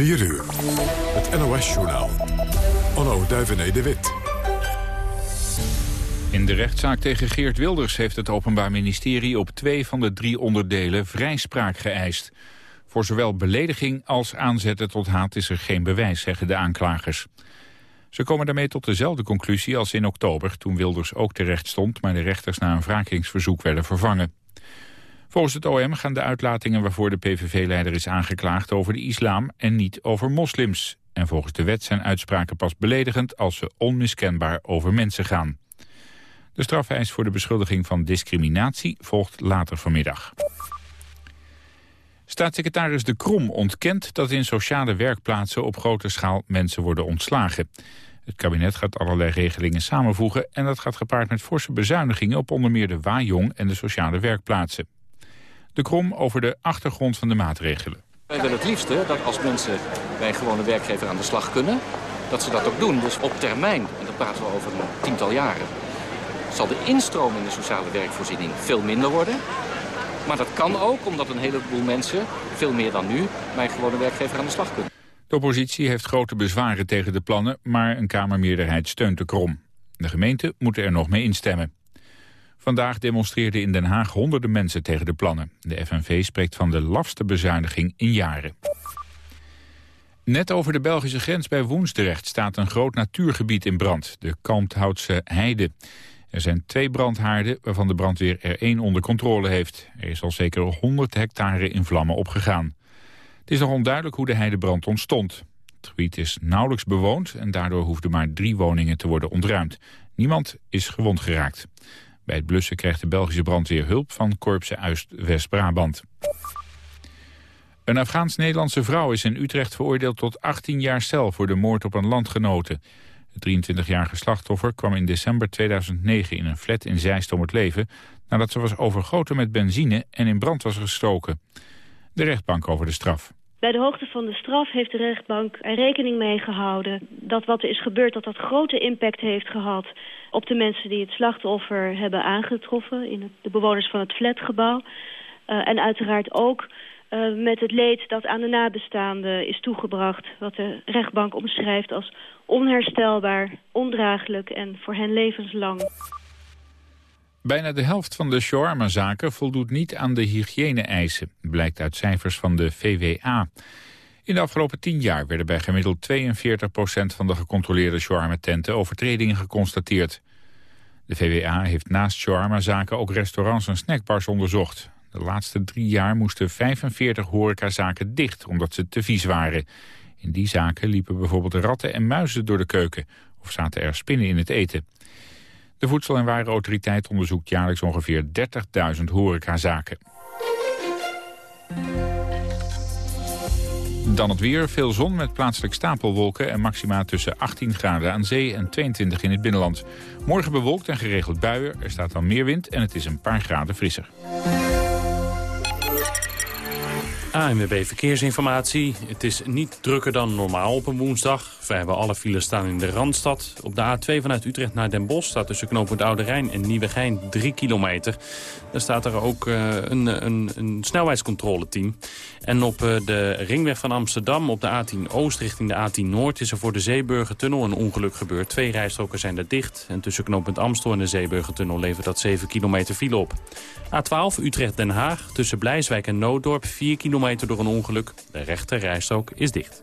4 uur. Het NOS-journaal. Onno Duivené de Wit. In de rechtszaak tegen Geert Wilders heeft het Openbaar Ministerie op twee van de drie onderdelen vrijspraak geëist. Voor zowel belediging als aanzetten tot haat is er geen bewijs, zeggen de aanklagers. Ze komen daarmee tot dezelfde conclusie als in oktober, toen Wilders ook terecht stond, maar de rechters na een wrakingsverzoek werden vervangen. Volgens het OM gaan de uitlatingen waarvoor de PVV-leider is aangeklaagd over de islam en niet over moslims. En volgens de wet zijn uitspraken pas beledigend als ze onmiskenbaar over mensen gaan. De strafeis voor de beschuldiging van discriminatie volgt later vanmiddag. Staatssecretaris De Krom ontkent dat in sociale werkplaatsen op grote schaal mensen worden ontslagen. Het kabinet gaat allerlei regelingen samenvoegen en dat gaat gepaard met forse bezuinigingen op onder meer de Wajong en de sociale werkplaatsen. De Krom over de achtergrond van de maatregelen. Wij willen het liefste dat als mensen bij een gewone werkgever aan de slag kunnen, dat ze dat ook doen. Dus op termijn, en dat praten we over een tiental jaren, zal de instroom in de sociale werkvoorziening veel minder worden. Maar dat kan ook omdat een heleboel mensen, veel meer dan nu, bij een gewone werkgever aan de slag kunnen. De oppositie heeft grote bezwaren tegen de plannen, maar een Kamermeerderheid steunt de Krom. De gemeenten moeten er nog mee instemmen. Vandaag demonstreerden in Den Haag honderden mensen tegen de plannen. De FNV spreekt van de lafste bezuiniging in jaren. Net over de Belgische grens bij Woensdrecht staat een groot natuurgebied in brand, de Kalmthoutse Heide. Er zijn twee brandhaarden waarvan de brandweer er één onder controle heeft. Er is al zeker 100 hectare in vlammen opgegaan. Het is nog onduidelijk hoe de heidebrand ontstond. Het gebied is nauwelijks bewoond en daardoor hoefden maar drie woningen te worden ontruimd. Niemand is gewond geraakt. Bij het blussen krijgt de Belgische brandweer hulp van Korpse Uist West-Brabant. Een Afghaans-Nederlandse vrouw is in Utrecht veroordeeld tot 18 jaar cel voor de moord op een landgenote. Het 23-jarige slachtoffer kwam in december 2009 in een flat in Zeist om het leven... nadat ze was overgoten met benzine en in brand was gestoken. De rechtbank over de straf. Bij de hoogte van de straf heeft de rechtbank er rekening mee gehouden... dat wat er is gebeurd, dat dat grote impact heeft gehad... op de mensen die het slachtoffer hebben aangetroffen... in de bewoners van het flatgebouw. Uh, en uiteraard ook uh, met het leed dat aan de nabestaanden is toegebracht... wat de rechtbank omschrijft als onherstelbaar, ondraaglijk en voor hen levenslang. Bijna de helft van de shawarma-zaken voldoet niet aan de hygiëne-eisen, blijkt uit cijfers van de VWA. In de afgelopen tien jaar werden bij gemiddeld 42% van de gecontroleerde shawarma-tenten overtredingen geconstateerd. De VWA heeft naast shawarma-zaken ook restaurants en snackbars onderzocht. De laatste drie jaar moesten 45 horecazaken dicht omdat ze te vies waren. In die zaken liepen bijvoorbeeld ratten en muizen door de keuken of zaten er spinnen in het eten. De Voedsel- en Warenautoriteit onderzoekt jaarlijks ongeveer 30.000 horecazaken. Dan het weer, veel zon met plaatselijk stapelwolken... en maxima tussen 18 graden aan zee en 22 in het binnenland. Morgen bewolkt en geregeld buien, er staat dan meer wind... en het is een paar graden frisser. ANWB Verkeersinformatie. Het is niet drukker dan normaal op een woensdag. Vrijwel alle files staan in de Randstad. Op de A2 vanuit Utrecht naar Den Bosch staat tussen knooppunt Oude Rijn en Nieuwegein 3 kilometer. Daar staat er ook uh, een, een, een snelheidscontroleteam. En op uh, de ringweg van Amsterdam op de A10 Oost richting de A10 Noord... is er voor de Zeeburgertunnel een ongeluk gebeurd. Twee rijstroken zijn er dicht. En tussen knooppunt Amstel en de Zeeburgertunnel levert dat 7 kilometer file op. A12 Utrecht-Den Haag tussen Blijswijk en Nooddorp 4 kilometer door een ongeluk. De rechter rijstrook is dicht.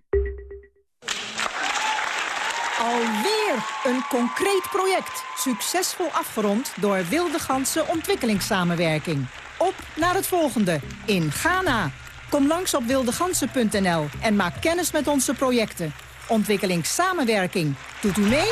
Een concreet project. Succesvol afgerond door Wilde Ganse Ontwikkelingssamenwerking. Op naar het volgende in Ghana. Kom langs op wildegansen.nl en maak kennis met onze projecten. Ontwikkelingssamenwerking. Doet u mee?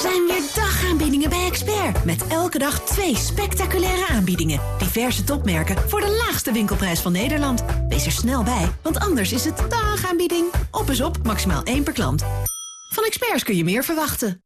Zijn weer dagaanbiedingen bij Expert, met elke dag twee spectaculaire aanbiedingen. Diverse topmerken voor de laagste winkelprijs van Nederland. Wees er snel bij, want anders is het dagaanbieding. Op is op, maximaal één per klant. Van Experts kun je meer verwachten.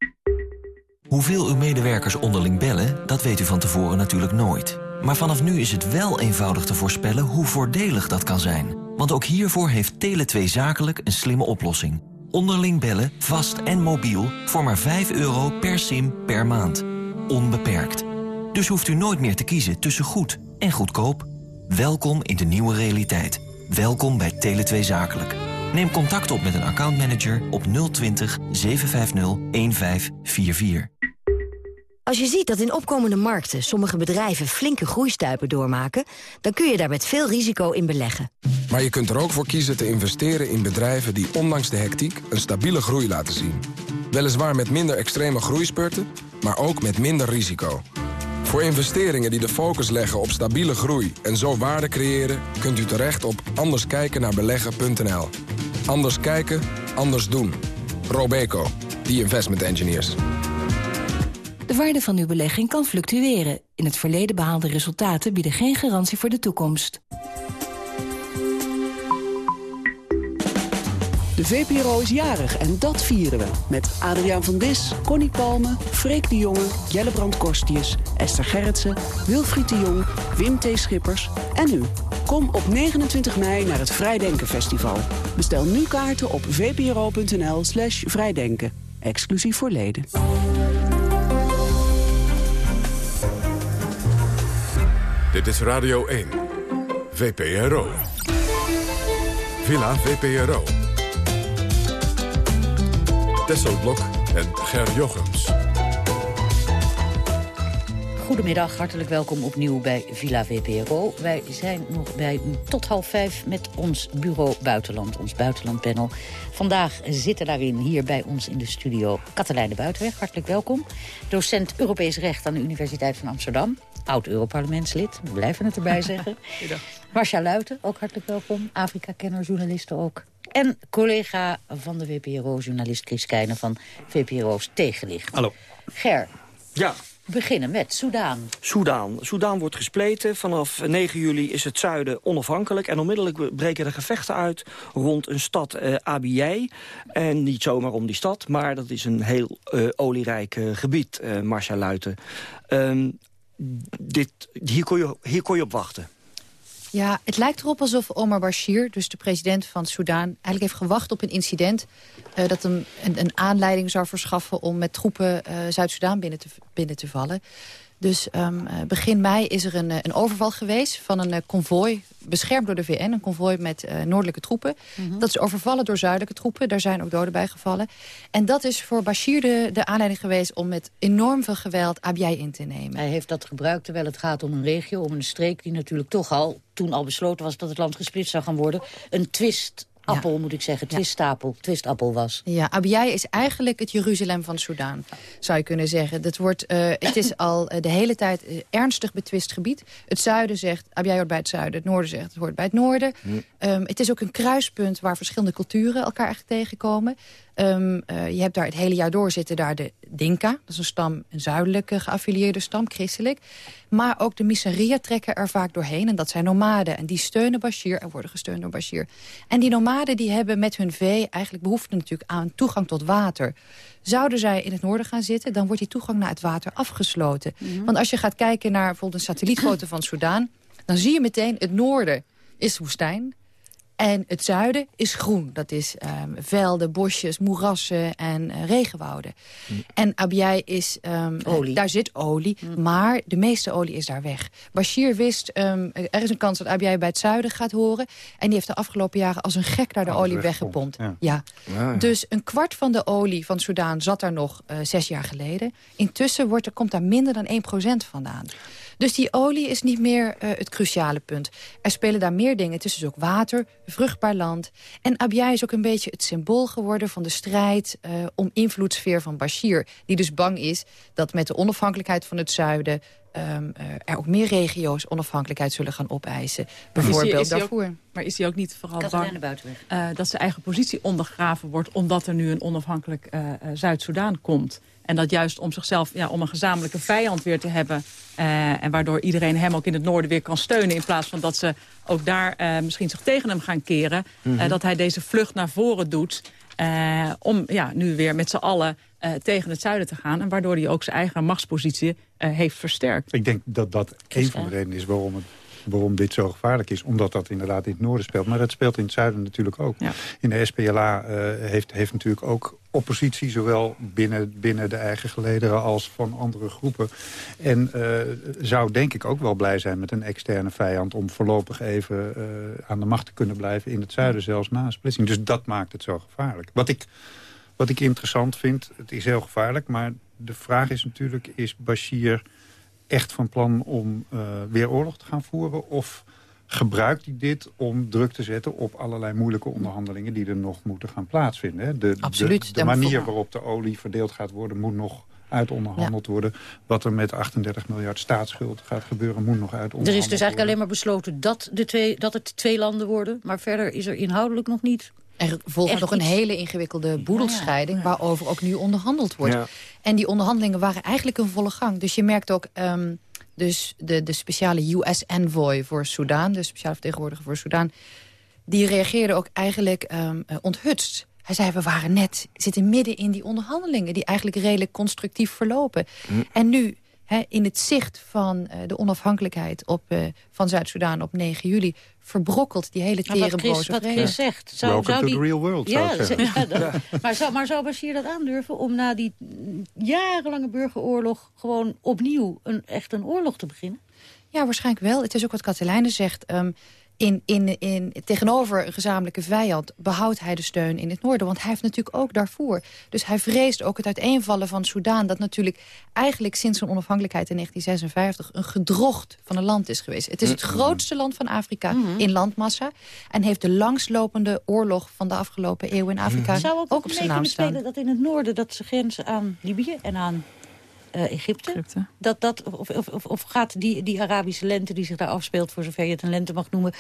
Hoeveel uw medewerkers onderling bellen, dat weet u van tevoren natuurlijk nooit. Maar vanaf nu is het wel eenvoudig te voorspellen hoe voordelig dat kan zijn. Want ook hiervoor heeft Tele2 Zakelijk een slimme oplossing. Onderling bellen, vast en mobiel, voor maar 5 euro per sim per maand. Onbeperkt. Dus hoeft u nooit meer te kiezen tussen goed en goedkoop. Welkom in de nieuwe realiteit. Welkom bij Tele2 Zakelijk. Neem contact op met een accountmanager op 020 750 1544. Als je ziet dat in opkomende markten sommige bedrijven flinke groeistuipen doormaken... dan kun je daar met veel risico in beleggen. Maar je kunt er ook voor kiezen te investeren in bedrijven die ondanks de hectiek een stabiele groei laten zien. Weliswaar met minder extreme groeispurten, maar ook met minder risico. Voor investeringen die de focus leggen op stabiele groei en zo waarde creëren... kunt u terecht op anderskijkennaarbeleggen.nl. Anders kijken, anders doen. Robeco, the investment engineers. De waarde van uw belegging kan fluctueren. In het verleden behaalde resultaten bieden geen garantie voor de toekomst. De VPRO is jarig en dat vieren we. Met Adriaan van Dis, Connie Palme, Freek de Jonge, Jellebrand Korstius, Esther Gerritsen, Wilfried de Jong, Wim T. Schippers en u. Kom op 29 mei naar het Vrijdenken Festival. Bestel nu kaarten op vpro.nl slash vrijdenken. Exclusief voor leden. Dit is Radio 1. VPRO. Villa VPRO. Tesselblok en Ger Jochems. Goedemiddag, hartelijk welkom opnieuw bij Villa VPRO. Wij zijn nog bij u tot half vijf met ons bureau Buitenland, ons buitenlandpanel. Vandaag zitten daarin hier bij ons in de studio Katelijne Buitenweg. Hartelijk welkom. Docent Europees Recht aan de Universiteit van Amsterdam. Oud-Europarlementslid, we blijven het erbij zeggen. Marcia Luiten, ook hartelijk welkom. Afrika-kenner, journalisten ook. En collega van de VPRO, journalist Chris Keijnen van VPRO's Tegenlicht. Hallo. Ger. Ja. Beginnen met Soudaan. Soudaan. Soudaan wordt gespleten. Vanaf 9 juli is het zuiden onafhankelijk. En onmiddellijk breken er gevechten uit rond een stad uh. En niet zomaar om die stad, maar dat is een heel uh, olierijk gebied, uh, Marcia Luiten. Um, dit, hier, kon je, hier kon je op wachten. Ja, het lijkt erop alsof Omar Bashir, dus de president van Soudaan... eigenlijk heeft gewacht op een incident... Uh, dat hem een, aanleiding zou verschaffen om met troepen uh, Zuid-Soedan binnen te, binnen te vallen. Dus um, begin mei is er een, een overval geweest van een konvooi... beschermd door de VN, een konvooi met uh, noordelijke troepen. Mm -hmm. Dat is overvallen door zuidelijke troepen. Daar zijn ook doden bij gevallen. En dat is voor Bashir de, de aanleiding geweest... om met enorm veel geweld Abyei in te nemen. Hij heeft dat gebruikt terwijl het gaat om een regio, om een streek... die natuurlijk toch al, toen al besloten was dat het land gesplitst zou gaan worden... een twist appel, ja. moet ik zeggen, twiststapel, ja. twistappel was. Ja, Abyei is eigenlijk het Jeruzalem van Soudaan, zou je kunnen zeggen. Dat wordt, uh, het is al uh, de hele tijd uh, ernstig betwist gebied. Het zuiden zegt, Abyei hoort bij het zuiden. Het noorden zegt, het hoort bij het noorden. Hm. Um, het is ook een kruispunt waar verschillende culturen elkaar echt tegenkomen. Um, je hebt daar het hele jaar door zitten daar de Dinka. Dat is een stam, een zuidelijke geaffilieerde stam, christelijk. Maar ook de Misseria trekken er vaak doorheen. En dat zijn nomaden. En die steunen Bashir en worden gesteund door Bashir. En die nomaden die hebben met hun vee eigenlijk behoefte natuurlijk aan toegang tot water. Zouden zij in het noorden gaan zitten, dan wordt die toegang naar het water afgesloten. Mm -hmm. Want als je gaat kijken naar bijvoorbeeld een satellietfoto van Soudaan... dan zie je meteen het noorden is woestijn. En het zuiden is groen. Dat is um, velden, bosjes, moerassen en uh, regenwouden. Mm. En Abyei is... Um, olie. Daar zit olie, mm. maar de meeste olie is daar weg. Bashir wist, um, er is een kans dat Abyei bij het zuiden gaat horen. En die heeft de afgelopen jaren als een gek naar de oh, olie weggepompt. Ja. Ja. Ja, ja. Dus een kwart van de olie van Soudaan zat daar nog uh, zes jaar geleden. Intussen wordt er, komt daar minder dan 1% vandaan. Dus die olie is niet meer uh, het cruciale punt. Er spelen daar meer dingen. Het is dus ook water, vruchtbaar land. En Abyei is ook een beetje het symbool geworden van de strijd uh, om invloedssfeer van Bashir. Die dus bang is dat met de onafhankelijkheid van het zuiden ehm, eh, er ook meer regio's onafhankelijkheid zullen gaan opeisen. Bijvoorbeeld daarvoor. maar is hij ook niet vooral bang eh, dat zijn eigen positie ondergraven wordt... omdat er nu een onafhankelijk eh, eh, Zuid-Soedan komt? En dat juist om zichzelf, ja, om een gezamenlijke vijand weer te hebben... eh, en waardoor iedereen hem ook in het noorden weer kan steunen... in plaats van dat ze ook daar eh, misschien zich tegen hem gaan keren... Mhm. eh, dat hij deze vlucht naar voren doet... om ja, nu weer met z'n allen tegen het zuiden te gaan... en waardoor hij ook zijn eigen machtspositie heeft versterkt. Ik denk dat dat een van de redenen is waarom, het, waarom dit zo gevaarlijk is. Omdat dat inderdaad in het noorden speelt. Maar het speelt in het zuiden natuurlijk ook. In de SPLA heeft, heeft natuurlijk ook oppositie... zowel binnen, binnen de eigen gelederen als van andere groepen. En eh, zou denk ik ook wel blij zijn met een externe vijand... om voorlopig even eh, aan de macht te kunnen blijven in het zuiden... zelfs na een splitsing. Dus dat maakt het zo gevaarlijk. Wat ik, wat ik interessant vind, het is heel gevaarlijk... maar de vraag is natuurlijk, is Bashir echt van plan om eh, weer oorlog te gaan voeren? Of gebruikt hij dit om druk te zetten op allerlei moeilijke onderhandelingen... die er nog moeten gaan plaatsvinden? Hè? De, Absoluut. De, manier waarop de olie verdeeld gaat worden... moet nog uitonderhandeld worden. Wat er met 38 miljard staatsschuld gaat gebeuren... moet nog Er uitonderhandeld is dus eigenlijk alleen maar besloten dat, de twee, dat het twee landen worden. Maar verder is er inhoudelijk nog niet... Er volgt nog een iets. hele ingewikkelde boedelscheiding... waarover ook nu onderhandeld wordt. Ja. En die onderhandelingen waren eigenlijk een volle gang. Dus je merkt ook... ehm, dus de, de speciale US-envoy voor Soudaan... de speciale vertegenwoordiger voor Soudaan... die reageerde ook eigenlijk eh, onthutst. Hij zei, we waren net, zitten midden in die onderhandelingen... die eigenlijk redelijk constructief verlopen. En nu, hè, in het zicht van eh, de onafhankelijkheid op, eh, van Zuid-Soedan op 9 juli... verbrokkelt die hele Maar tere wat Chris, wat. Chris zegt. Zou, Welcome zou to die... the real world, Ja, zou ik zeggen. ja, dat- Maar, zou, maar zou Bashir dat aandurven om na die jarenlange burgeroorlog... gewoon opnieuw een, echt een oorlog te beginnen? Ja, waarschijnlijk wel. Het is ook wat Katelijne zegt. ehm, in, in, in, tegenover een gezamenlijke vijand behoudt hij de steun in het noorden. Want hij heeft natuurlijk ook daarvoor. Dus hij vreest ook het uiteenvallen van Soudaan... dat natuurlijk eigenlijk sinds zijn onafhankelijkheid in 1956... een gedrocht van een land is geweest. Het is het grootste land van Afrika in landmassa... en heeft de langslopende oorlog van de afgelopen eeuw in Afrika... Zou ook, ook op zijn naam kunnen staan. spelen dat in het noorden... dat ze grenzen aan Libië en aan eh, Egypte. Dat, dat, of, of, of, of gaat die, die Arabische lente die zich daar afspeelt... voor zover je het een lente mag noemen...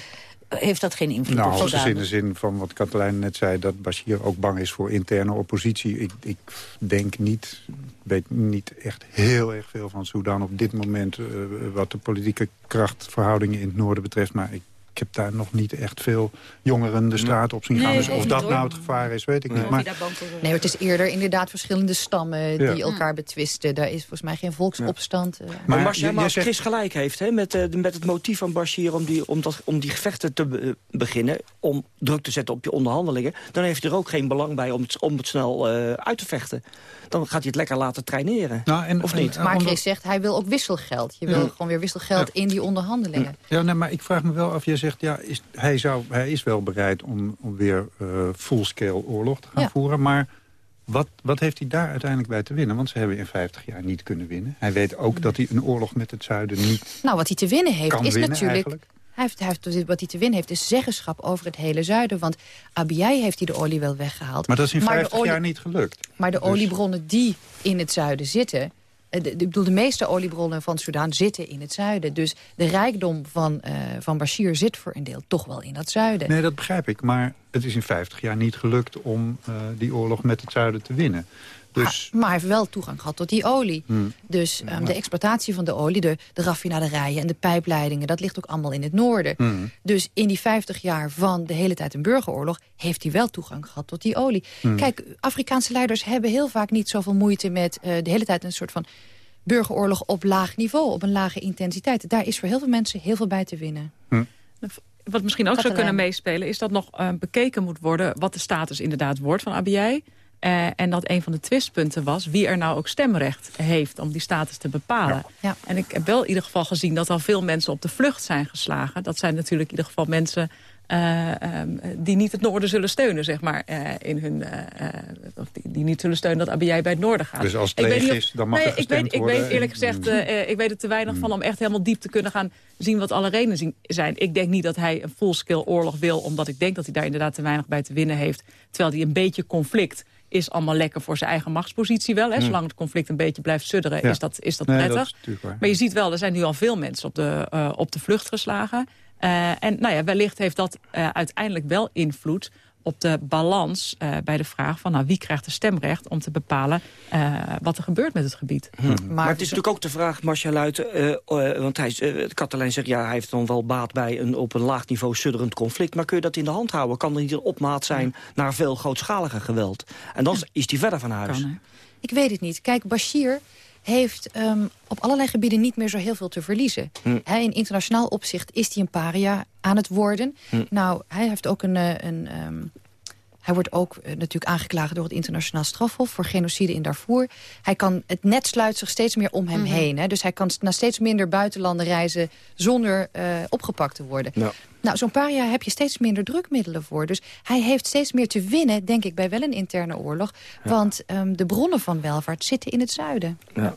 heeft dat geen invloed op Nou, Soudaan? is in de zin van wat Katelijn net zei... dat Bashir ook bang is voor interne oppositie. Ik, ik denk niet, ik weet niet echt heel erg veel van Soedan op dit moment... eh, wat de politieke krachtverhoudingen in het noorden betreft. Maar ik, ik heb daar nog niet echt veel jongeren de straat op zien gaan. Nee, dus of dat nou het gevaar is, weet ik niet. Nee, Maar, Nee, het is eerder inderdaad verschillende stammen Ja. die elkaar betwisten. Daar is volgens mij geen volksopstand. eh. Maar, Maar maar als zegt- Chris gelijk heeft hè, met, eh, met het motief van Bashir... om die, om dat, om die gevechten te be- beginnen, om druk te zetten op je onderhandelingen... dan heeft hij er ook geen belang bij om het, om het snel eh, uit te vechten. Dan gaat hij het lekker laten traineren. Nou, en- of niet? en- Maar Chris zegt, hij wil ook wisselgeld. Je wil Ja. gewoon weer wisselgeld in die onderhandelingen. Ja, nee, maar ik vraag me wel af, jij zegt, ja, is, hij, zou, hij is wel bereid om, om weer eh, full-scale oorlog te gaan Ja. voeren. Maar wat, wat heeft hij daar uiteindelijk bij te winnen? Want ze hebben in 50 jaar niet kunnen winnen. Hij weet ook dat hij een oorlog met het zuiden niet Nou, wat hij te winnen heeft kan is winnen natuurlijk... eigenlijk. Hij heeft, hij heeft, wat hij te winnen heeft is zeggenschap over het hele zuiden. Want Abiy heeft hij de olie wel weggehaald. Maar dat is in de 50 olie- jaar niet gelukt. Maar de Dus- oliebronnen die in het zuiden zitten... eh, de, de- ik bedoel, de meeste oliebronnen van Soudaan zitten in het zuiden. Dus de rijkdom van, eh, van Bashir zit voor een deel toch wel in dat zuiden. Nee, dat begrijp ik. Maar het is in 50 jaar niet gelukt om eh, die oorlog met het zuiden te winnen. Dus, Maar hij heeft wel toegang gehad tot die olie. Hmm. Dus ehm, de exploitatie van de olie, de, de raffinaderijen en de pijpleidingen... dat ligt ook allemaal in het noorden. Hmm. Dus in die 50 jaar van de hele tijd een burgeroorlog... heeft hij wel toegang gehad tot die olie. Hmm. Kijk, Afrikaanse leiders hebben heel vaak niet zoveel moeite... met eh, de hele tijd een soort van burgeroorlog op laag niveau... op een lage intensiteit. Daar is voor heel veel mensen heel veel bij te winnen. Wat misschien ook zou kunnen meespelen... is dat nog eh, bekeken moet worden wat de status inderdaad wordt van ABI. Eh, en dat een van de twistpunten was wie er nou ook stemrecht heeft... om die status te bepalen. Ja. En ik heb wel in ieder geval gezien dat al veel mensen op de vlucht zijn geslagen. Dat zijn natuurlijk in ieder geval mensen... eh, ehm, die niet het noorden zullen steunen, zeg maar, eh, in hun, of die, die niet zullen steunen dat ABI bij het noorden gaat. Dus als het Ik leeg is, dan mag er ik weet, ik weet eerlijk gezegd, eh, eh, ik weet er te weinig van om echt helemaal diep te kunnen gaan zien wat alle redenen zien- zijn. Ik denk niet dat hij een full-scale oorlog wil, omdat ik denk dat hij daar inderdaad te weinig bij te winnen heeft. Terwijl hij een beetje conflict is allemaal lekker voor zijn eigen machtspositie wel. Hè. Hmm. Zolang het conflict een beetje blijft sudderen, Ja. is dat, is dat Nee, dat prettig. is natuurlijk waar. maar je ziet wel, er zijn nu al veel mensen op de, eh, op de vlucht geslagen. Eh, en nou ja, wellicht heeft dat eh, uiteindelijk wel invloed op de balans eh, bij de vraag van nou, wie krijgt de stemrecht om te bepalen eh, wat er gebeurt met het gebied. Maar, het is natuurlijk ook de vraag, Marcia Luiten... eh, want hij, uh, Katelijn zegt, ja, hij heeft dan wel baat bij een op een laag niveau sudderend conflict. Maar kun je dat in de hand houden? Kan er niet een opmaat zijn naar veel grootschaliger geweld? En dan is hij verder van huis. Ik weet het niet. Kijk, Bashir heeft um, op allerlei gebieden niet meer zo heel veel te verliezen. Hm. Hij, in internationaal opzicht is hij een paria aan het worden. Hm. Nou, hij heeft ook een... een um, hij wordt ook uh, natuurlijk aangeklaagd door het internationaal strafhof... voor genocide in Darfur. Hij kan, het net sluit zich steeds meer om hem Mhm. mm -hmm. heen. Hè? Dus hij kan naar steeds minder buitenlanden reizen... zonder uh, opgepakt te worden. Ja. Nou, zo'n paar jaar heb je steeds minder drukmiddelen voor. Dus hij heeft steeds meer te winnen, denk ik, bij wel een interne oorlog. Ja. Want um, de bronnen van welvaart zitten in het zuiden. Ja.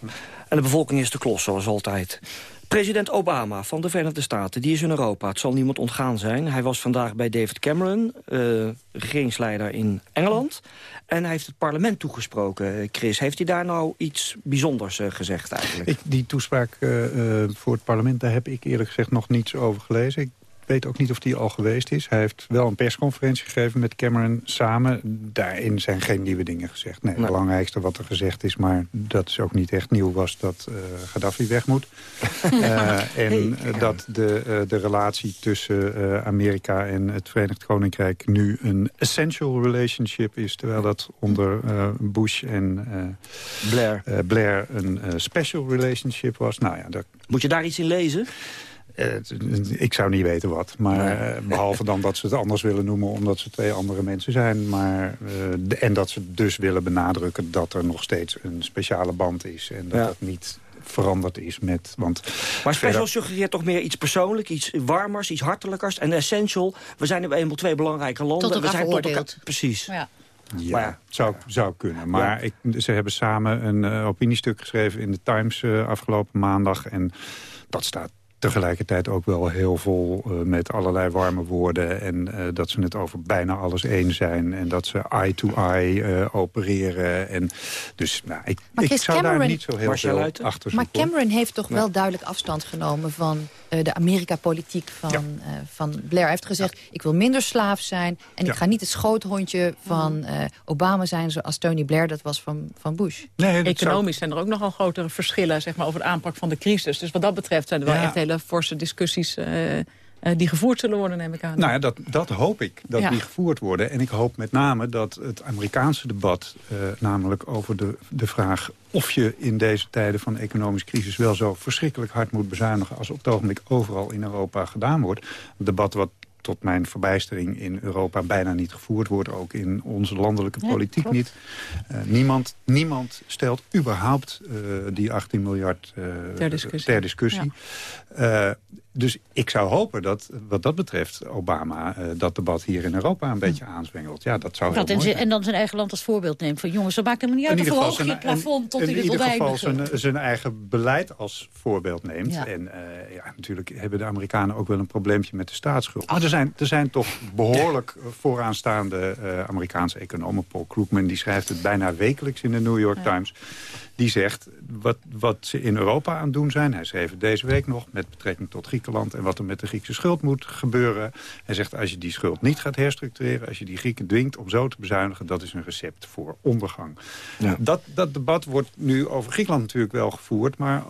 En de bevolking is de klos, zoals altijd. President Obama van de Verenigde Staten, die is in Europa. Het zal niemand ontgaan zijn. Hij was vandaag bij David Cameron, uh, regeringsleider in Engeland. En hij heeft het parlement toegesproken. Chris, heeft hij daar nou iets bijzonders uh, gezegd eigenlijk? Die toespraak uh, voor het parlement, daar heb ik eerlijk gezegd nog niets over gelezen. Ik weet ook niet of die al geweest is. Hij heeft wel een persconferentie gegeven met Cameron samen. Daarin zijn geen nieuwe dingen gezegd. Nee, het nee. belangrijkste wat er gezegd is, maar dat is ook niet echt nieuw, was dat uh, Gaddafi weg moet. uh, en hey, dat de, uh, de relatie tussen Amerika en het Verenigd Koninkrijk nu een essential relationship is. Terwijl dat onder Bush en Blair. Blair een special relationship was. Nou ja, daar... Moet je daar iets in lezen? Uh, ik zou niet weten wat. Maar uh, behalve dan dat ze het anders willen noemen... omdat ze twee andere mensen zijn. Maar, uh, de, en dat ze dus willen benadrukken dat er nog steeds een speciale band is. En dat ja. dat niet veranderd is met... Want maar special suggereert toch meer iets persoonlijk, iets warmers, iets hartelijkers. En essential, we zijn nu eenmaal twee belangrijke landen. Tot we zijn tot elkaar, Precies. Ja. Ja, maar, zou, zou kunnen. Maar ja. ik, ze hebben samen een uh, opiniestuk geschreven in de Times uh, afgelopen maandag. En dat staat tegelijkertijd ook wel heel vol uh, met allerlei warme woorden. En uh, dat ze het over bijna alles eens zijn. En dat ze eye-to-eye uh, opereren. En dus nou, ik, ik zou Cameron, daar niet zo heel veel achter zoeken. Maar Cameron heeft toch wel duidelijk afstand genomen... van de Amerika-politiek van, ja. van Blair. Hij heeft gezegd, ja. ik wil minder slaaf zijn... en ja. ik ga niet het schoothondje van Obama zijn... zoals Tony Blair dat was van, van Bush. Nee, Economisch zou... zijn er ook nogal grotere verschillen zeg maar, over de aanpak van de crisis. Dus wat dat betreft zijn er wel echt hele forse discussies... Uh, die gevoerd zullen worden, neem ik aan. Nou ja, dat, dat hoop ik, dat ja. die gevoerd worden. En ik hoop met name dat het Amerikaanse debat... Uh, namelijk over de, de vraag of je in deze tijden van economische crisis... wel zo verschrikkelijk hard moet bezuinigen... als op het ogenblik overal in Europa gedaan wordt. Een debat wat tot mijn verbijstering in Europa bijna niet gevoerd wordt. Ook in onze landelijke politiek niet. Uh, niemand, niemand stelt überhaupt uh, die 18 miljard uh, ter discussie. Ter discussie. Ja. Dus ik zou hopen dat wat dat betreft Obama dat debat hier in Europa een beetje aanzwengelt. Ja, dat zou dat heel en, mooi en dan zijn eigen land als voorbeeld neemt. Van jongens, dat maakt helemaal niet uit of verhoog je het plafond tot in u het ieder geval zijn, zijn eigen beleid als voorbeeld neemt. Ja. En ja, natuurlijk hebben de Amerikanen ook wel een probleempje met de staatsschuld. Maar er zijn, er zijn toch behoorlijk vooraanstaande uh, Amerikaanse economen. Paul Krugman die schrijft het bijna wekelijks in de New York ja. Times. Die zegt wat, wat ze in Europa aan het doen zijn. Hij schreef het deze week nog met betrekking tot Griekenland... en wat er met de Griekse schuld moet gebeuren. Hij zegt als je die schuld niet gaat herstructureren... als je die Grieken dwingt om zo te bezuinigen... dat is een recept voor ondergang. Ja. Dat, dat debat wordt nu over Griekenland natuurlijk wel gevoerd... maar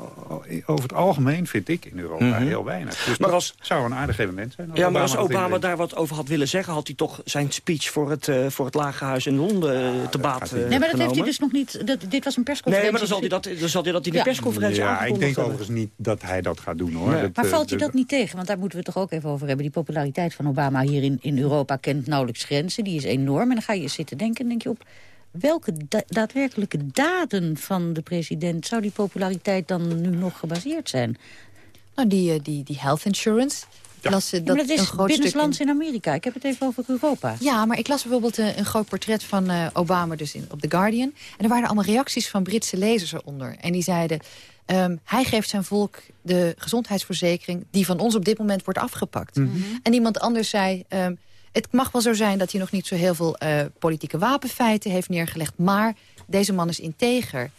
over het algemeen vind ik in Europa mm -hmm. heel weinig. Dus maar als, zou een aardig element zijn. Ja, maar als Obama daar wat over had willen zeggen... had hij toch zijn speech voor het, uh, voor het Lagerhuis in Londen ja, te baat uh, Nee, maar dat genomen. heeft hij dus nog niet... Dat, dit was een persconferentie. Nee, maar dan zal hij dat, dan zal hij dat in de ja. persconferentie Ja, ik denk hebben. overigens niet dat hij dat gaat doen, hoor. Nee. Dat, maar uh, valt je de, dat niet tegen? Want daar moeten we het toch ook even over hebben. Die populariteit van Obama hier in, in Europa kent nauwelijks grenzen. Die is enorm. En dan ga je zitten denken en denk je op... Welke da daadwerkelijke daden van de president... zou die populariteit dan nu nog gebaseerd zijn? Nou, die, die, die health insurance... Ja. Las, dat, ja, dat is binnenlands in Amerika. Ik heb het even over Europa. Ja, maar ik las bijvoorbeeld uh, een groot portret van uh, Obama dus in, op The Guardian. En er waren allemaal reacties van Britse lezers eronder. En die zeiden... Um, hij geeft zijn volk de gezondheidsverzekering... die van ons op dit moment wordt afgepakt. Mm -hmm. En iemand anders zei... Um, het mag wel zo zijn dat hij nog niet zo heel veel uh, politieke wapenfeiten heeft neergelegd. Maar deze man is integer.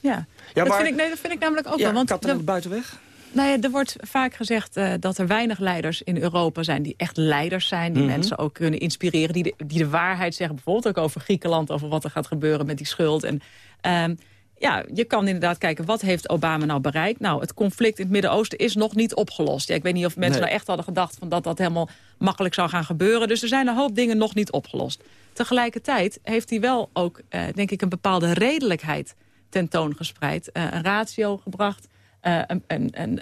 Ja, ja dat, vind ik, nee, dat vind ik namelijk ook ja, wel. Want de, buitenweg? Nou ja, er wordt vaak gezegd uh, dat er weinig leiders in Europa zijn... die echt leiders zijn, die mm -hmm. mensen ook kunnen inspireren... Die de, die de waarheid zeggen, bijvoorbeeld ook over Griekenland... over wat er gaat gebeuren met die schuld. En, uh, ja, je kan inderdaad kijken, wat heeft Obama nou bereikt? Nou, het conflict in het Midden-Oosten is nog niet opgelost. Ja, ik weet niet of mensen nee. nou echt hadden gedacht... Van dat dat helemaal makkelijk zou gaan gebeuren. Dus er zijn een hoop dingen nog niet opgelost. Tegelijkertijd heeft hij wel ook, uh, denk ik, een bepaalde redelijkheid tentoongespreid. Uh, een ratio gebracht. Uh, een, een, een,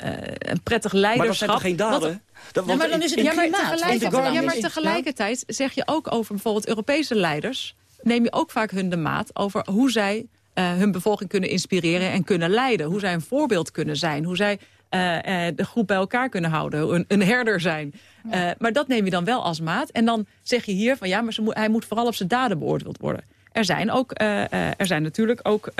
een, prettig leiderschap. Maar dat zijn toch geen daden? Dat, ja, maar dan is het ja, maar tegelijkertijd, ja, maar tegelijkertijd zeg je ook over bijvoorbeeld Europese leiders... neem je ook vaak hun de maat over hoe zij uh, hun bevolking kunnen inspireren en kunnen leiden. Hoe zij een voorbeeld kunnen zijn. Hoe zij uh, uh, de groep bij elkaar kunnen houden. Een, een herder zijn. Ja. maar dat neem je dan wel als maat. En dan zeg je hier van ja, maar ze moet, hij moet vooral op zijn daden beoordeeld worden. Er zijn, ook, er zijn natuurlijk ook,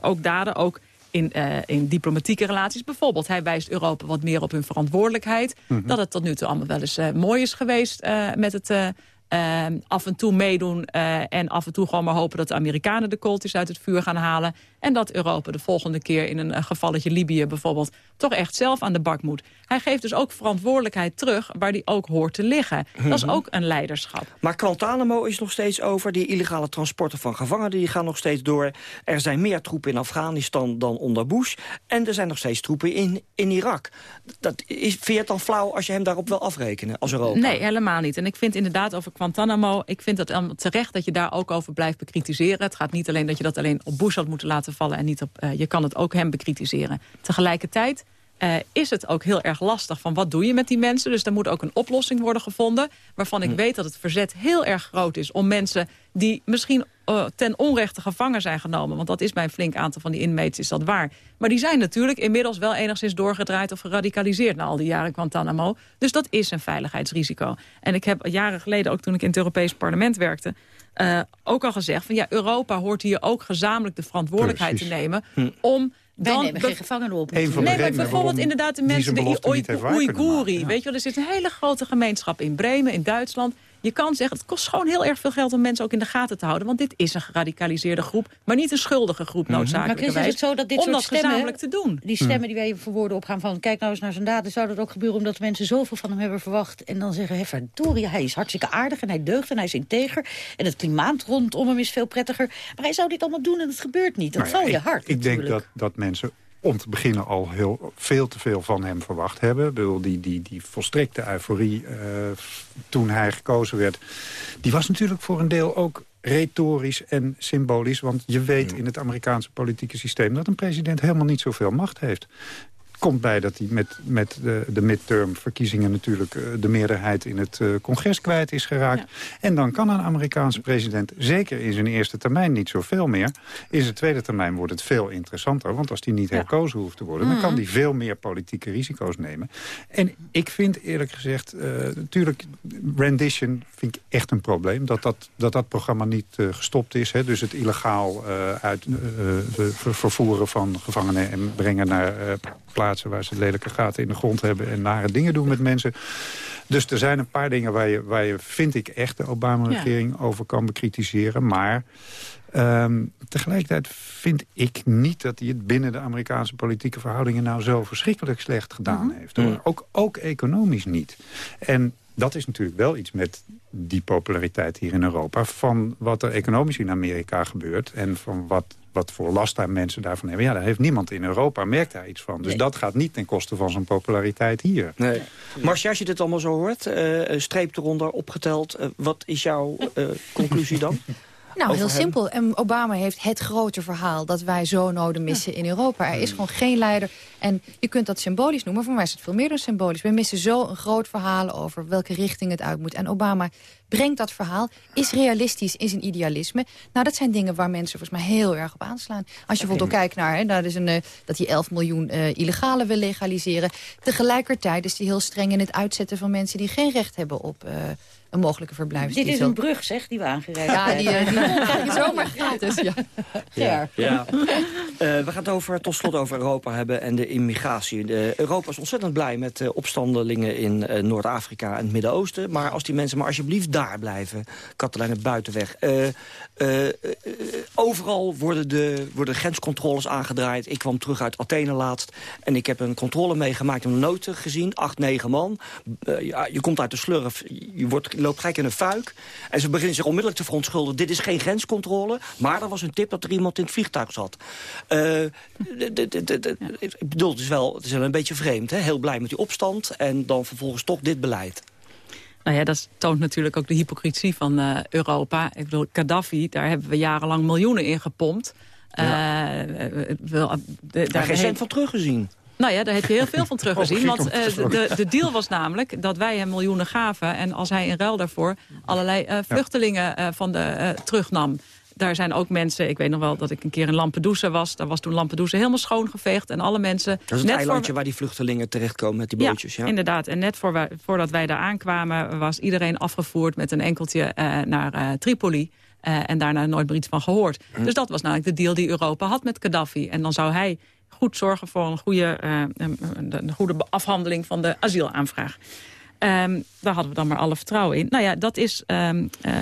ook daden, ook in, in diplomatieke relaties. Bijvoorbeeld, hij wijst Europa wat meer op hun verantwoordelijkheid. Mm -hmm. Dat het tot nu toe allemaal wel eens mooi is geweest met het... Uh, af en toe meedoen uh, en af en toe gewoon maar hopen dat de Amerikanen de kooltjes uit het vuur gaan halen. En dat Europa de volgende keer in een, een gevalletje Libië bijvoorbeeld toch echt zelf aan de bak moet. Hij geeft dus ook verantwoordelijkheid terug waar die ook hoort te liggen. Dat is ook een leiderschap. Maar Guantanamo is nog steeds over. Die illegale transporten van gevangenen die gaan nog steeds door. Er zijn meer troepen in Afghanistan dan onder Bush. En er zijn nog steeds troepen in, in Irak. Dat is, vind je het dan flauw als je hem daarop wil afrekenen als Europa? Nee, helemaal niet. En ik vind inderdaad over Guantanamo, ik vind het terecht dat je daar ook over blijft bekritiseren. Het gaat niet alleen dat je dat alleen op Bush had moeten laten vallen en niet op, uh, je kan het ook hem bekritiseren. Tegelijkertijd uh, is het ook heel erg lastig van wat doe je met die mensen. Dus daar moet ook een oplossing worden gevonden. Waarvan ik weet dat het verzet heel erg groot is om mensen die misschien uh, ten onrechte gevangen zijn genomen. Want dat is bij een flink aantal van die inmates is dat waar. Maar die zijn natuurlijk inmiddels wel enigszins doorgedraaid of geradicaliseerd na al die jaren Guantanamo. Dus dat is een veiligheidsrisico. En ik heb jaren geleden, ook toen ik in het Europees Parlement werkte... Uh, ook al gezegd van ja, Europa hoort hier ook gezamenlijk de verantwoordelijkheid Precies. te nemen... Hm. om Wij dan nemen geen gevangenen op. Een van de Nee, maar bijvoorbeeld inderdaad de mensen, de Oeigoeri. ja. Weet je wel, er zit een hele grote gemeenschap in Bremen, in Duitsland. Je kan zeggen, het kost gewoon heel erg veel geld om mensen ook in de gaten te houden. Want dit is een geradicaliseerde groep, maar niet een schuldige groep Maar noodzakelijkerwijs. is het zo dat dit om soort dat stemmen, gezamenlijk te doen. die stemmen die wij verwoorden opgaan van... kijk nou eens naar zijn daden, zou dat ook gebeuren... omdat mensen zoveel van hem hebben verwacht... en dan zeggen, hé, verdorie, hij is hartstikke aardig... en hij deugt en hij is integer... en het klimaat rondom hem is veel prettiger. Maar hij zou dit allemaal doen en het gebeurt niet. Dat Nou ja, val je ik- hard Ik denk natuurlijk. dat, dat mensen om te beginnen al heel, veel te veel van hem verwacht hebben. Ik bedoel, die, die, die volstrekte euforie eh, toen hij gekozen werd... die was natuurlijk voor een deel ook retorisch en symbolisch. Want je weet in het Amerikaanse politieke systeem... dat een president helemaal niet zoveel macht heeft komt bij dat hij met, met de, de midterm-verkiezingen natuurlijk eh, de meerderheid in het eh, congres kwijt is geraakt. En dan kan een Amerikaanse president, zeker in zijn eerste termijn, niet zoveel meer. In zijn tweede termijn wordt het veel interessanter. Want als hij niet herkozen hoeft te worden, dan kan Mhm. hij veel meer politieke risico's nemen. En ik vind eerlijk gezegd, eh, natuurlijk, rendition vind ik echt een probleem. Dat dat, dat, dat programma niet gestopt is. Hè. Dus het illegaal uit, ver- ver- vervoeren van gevangenen en brengen naar eh, plaatsen waar ze lelijke gaten in de grond hebben en nare dingen doen met mensen. Dus er zijn een paar dingen waar je, waar je vind ik, echt de Obama-regering over kan bekritiseren. Maar ehm, tegelijkertijd vind ik niet dat hij het binnen de Amerikaanse politieke verhoudingen nou zo verschrikkelijk slecht gedaan heeft. hoor. Ook, ook economisch niet. En dat is natuurlijk wel iets met die populariteit hier in Europa... van wat er economisch in Amerika gebeurt... en van wat, wat voor last daar mensen daarvan hebben. Ja, daar heeft niemand in Europa, merkt daar iets van. Dus Nee. dat gaat niet ten koste van zijn populariteit hier. Nee. Marcia, als je dit allemaal zo hoort, eh, streep eronder, opgeteld... eh, wat is jouw eh, conclusie dan? Nou, heel hem? simpel. En Obama heeft het grote verhaal dat wij zo noden missen in Europa. Er is gewoon geen leider. En je kunt dat symbolisch noemen, maar voor mij is het veel meer dan symbolisch. We missen zo een groot verhaal over welke richting het uit moet. En Obama brengt dat verhaal, is realistisch in zijn idealisme. Nou, dat zijn dingen waar mensen volgens mij heel erg op aanslaan. Als je bijvoorbeeld ook kijkt naar hè, dat, is een, eh, dat hij 11 miljoen eh illegalen wil legaliseren. Tegelijkertijd is hij heel streng in het uitzetten van mensen die geen recht hebben op... eh, een mogelijke verblijfstitel. Dit is een brug, zeg, die we aangereikt Ja, die, eh, die, zomaar gratis. Ja. Ja. ja. Eh, we gaan het over, tot slot over Europa hebben en de immigratie. De, Europa is ontzettend blij met uh, opstandelingen in uh, Noord-Afrika en het Midden-Oosten. Maar als die mensen maar alsjeblieft daar blijven, Katelijn het buitenweg. overal worden de worden grenscontroles aangedraaid. Ik kwam terug uit Athene laatst en ik heb een controle meegemaakt. Een noten gezien, acht, negen man. ja, je komt uit de slurf, je, wordt, loopt gelijk in een fuik. En ze beginnen zich onmiddellijk te verontschuldigen. Dit is geen grenscontrole, maar er was een tip dat er iemand in het vliegtuig zat. Uh, ik bedoel, het is, wel, het is wel een beetje vreemd. Hè? Heel blij met die opstand en dan vervolgens toch dit beleid. Nou ja, dat toont natuurlijk ook de hypocrisie van uh, Europa. Ik bedoel, Gaddafi, daar hebben we jarenlang miljoenen in gepompt. Ja. Uh, daar geen cent van teruggezien. Nou ja, daar heb je heel veel van teruggezien. want uh, de, de deal was namelijk dat wij hem miljoenen gaven... en als hij in ruil daarvoor allerlei uh, vluchtelingen uh, van de, terugnam daar zijn ook mensen... Ik weet nog wel dat ik een keer in Lampedusa was. Daar was toen Lampedusa helemaal schoongeveegd. En alle mensen... Dat is het eilandje waar die vluchtelingen terechtkomen met die bootjes. Ja, inderdaad. En net voor voordat wij daar aankwamen... was iedereen afgevoerd met een enkeltje naar Tripoli. Uh, en daarna nooit meer iets van gehoord. Hm. Dus dat was namelijk de deal die Europa had met Gaddafi. En dan zou hij goed zorgen voor een goede, een, een goede afhandeling van de asielaanvraag. Um, daar hadden we dan maar alle vertrouwen in. Nou ja, dat is, um, uh,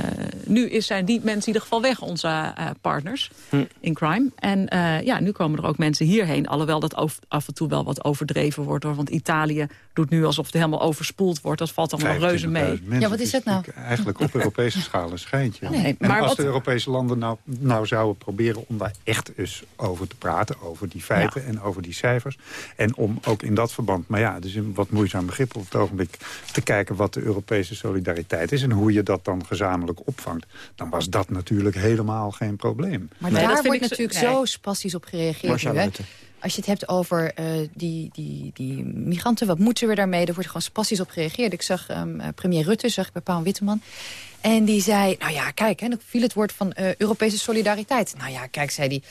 nu is zijn die mensen in ieder geval weg, onze uh, partners hm. in crime. En uh, ja, nu komen er ook mensen hierheen. Alhoewel dat af en toe wel wat overdreven wordt. Hoor, want Italië doet nu alsof het helemaal overspoeld wordt. Dat valt allemaal reuze mee. Ja, wat is het nou? Eigenlijk op Europese schaal een schijntje. Nee, maar als wat... de Europese landen nou, nou zouden proberen om daar echt eens over te praten. Over die feiten ja. en over die cijfers. En om ook in dat verband, maar ja, het is een wat moeizaam begrip op het ogenblik te kijken wat de Europese solidariteit is... en hoe je dat dan gezamenlijk opvangt... dan was dat natuurlijk helemaal geen probleem. Maar daar wordt natuurlijk zo spastisch op gereageerd. Nu, Als je het hebt over uh, die, die, die migranten, wat moeten we daarmee? Er wordt gewoon spastisch op gereageerd. Ik zag um, premier Rutte, zag ik bij Paul Witteman... En die zei, nou ja, kijk, hè, dan viel het woord van uh, Europese solidariteit. Nou ja, kijk, zei die,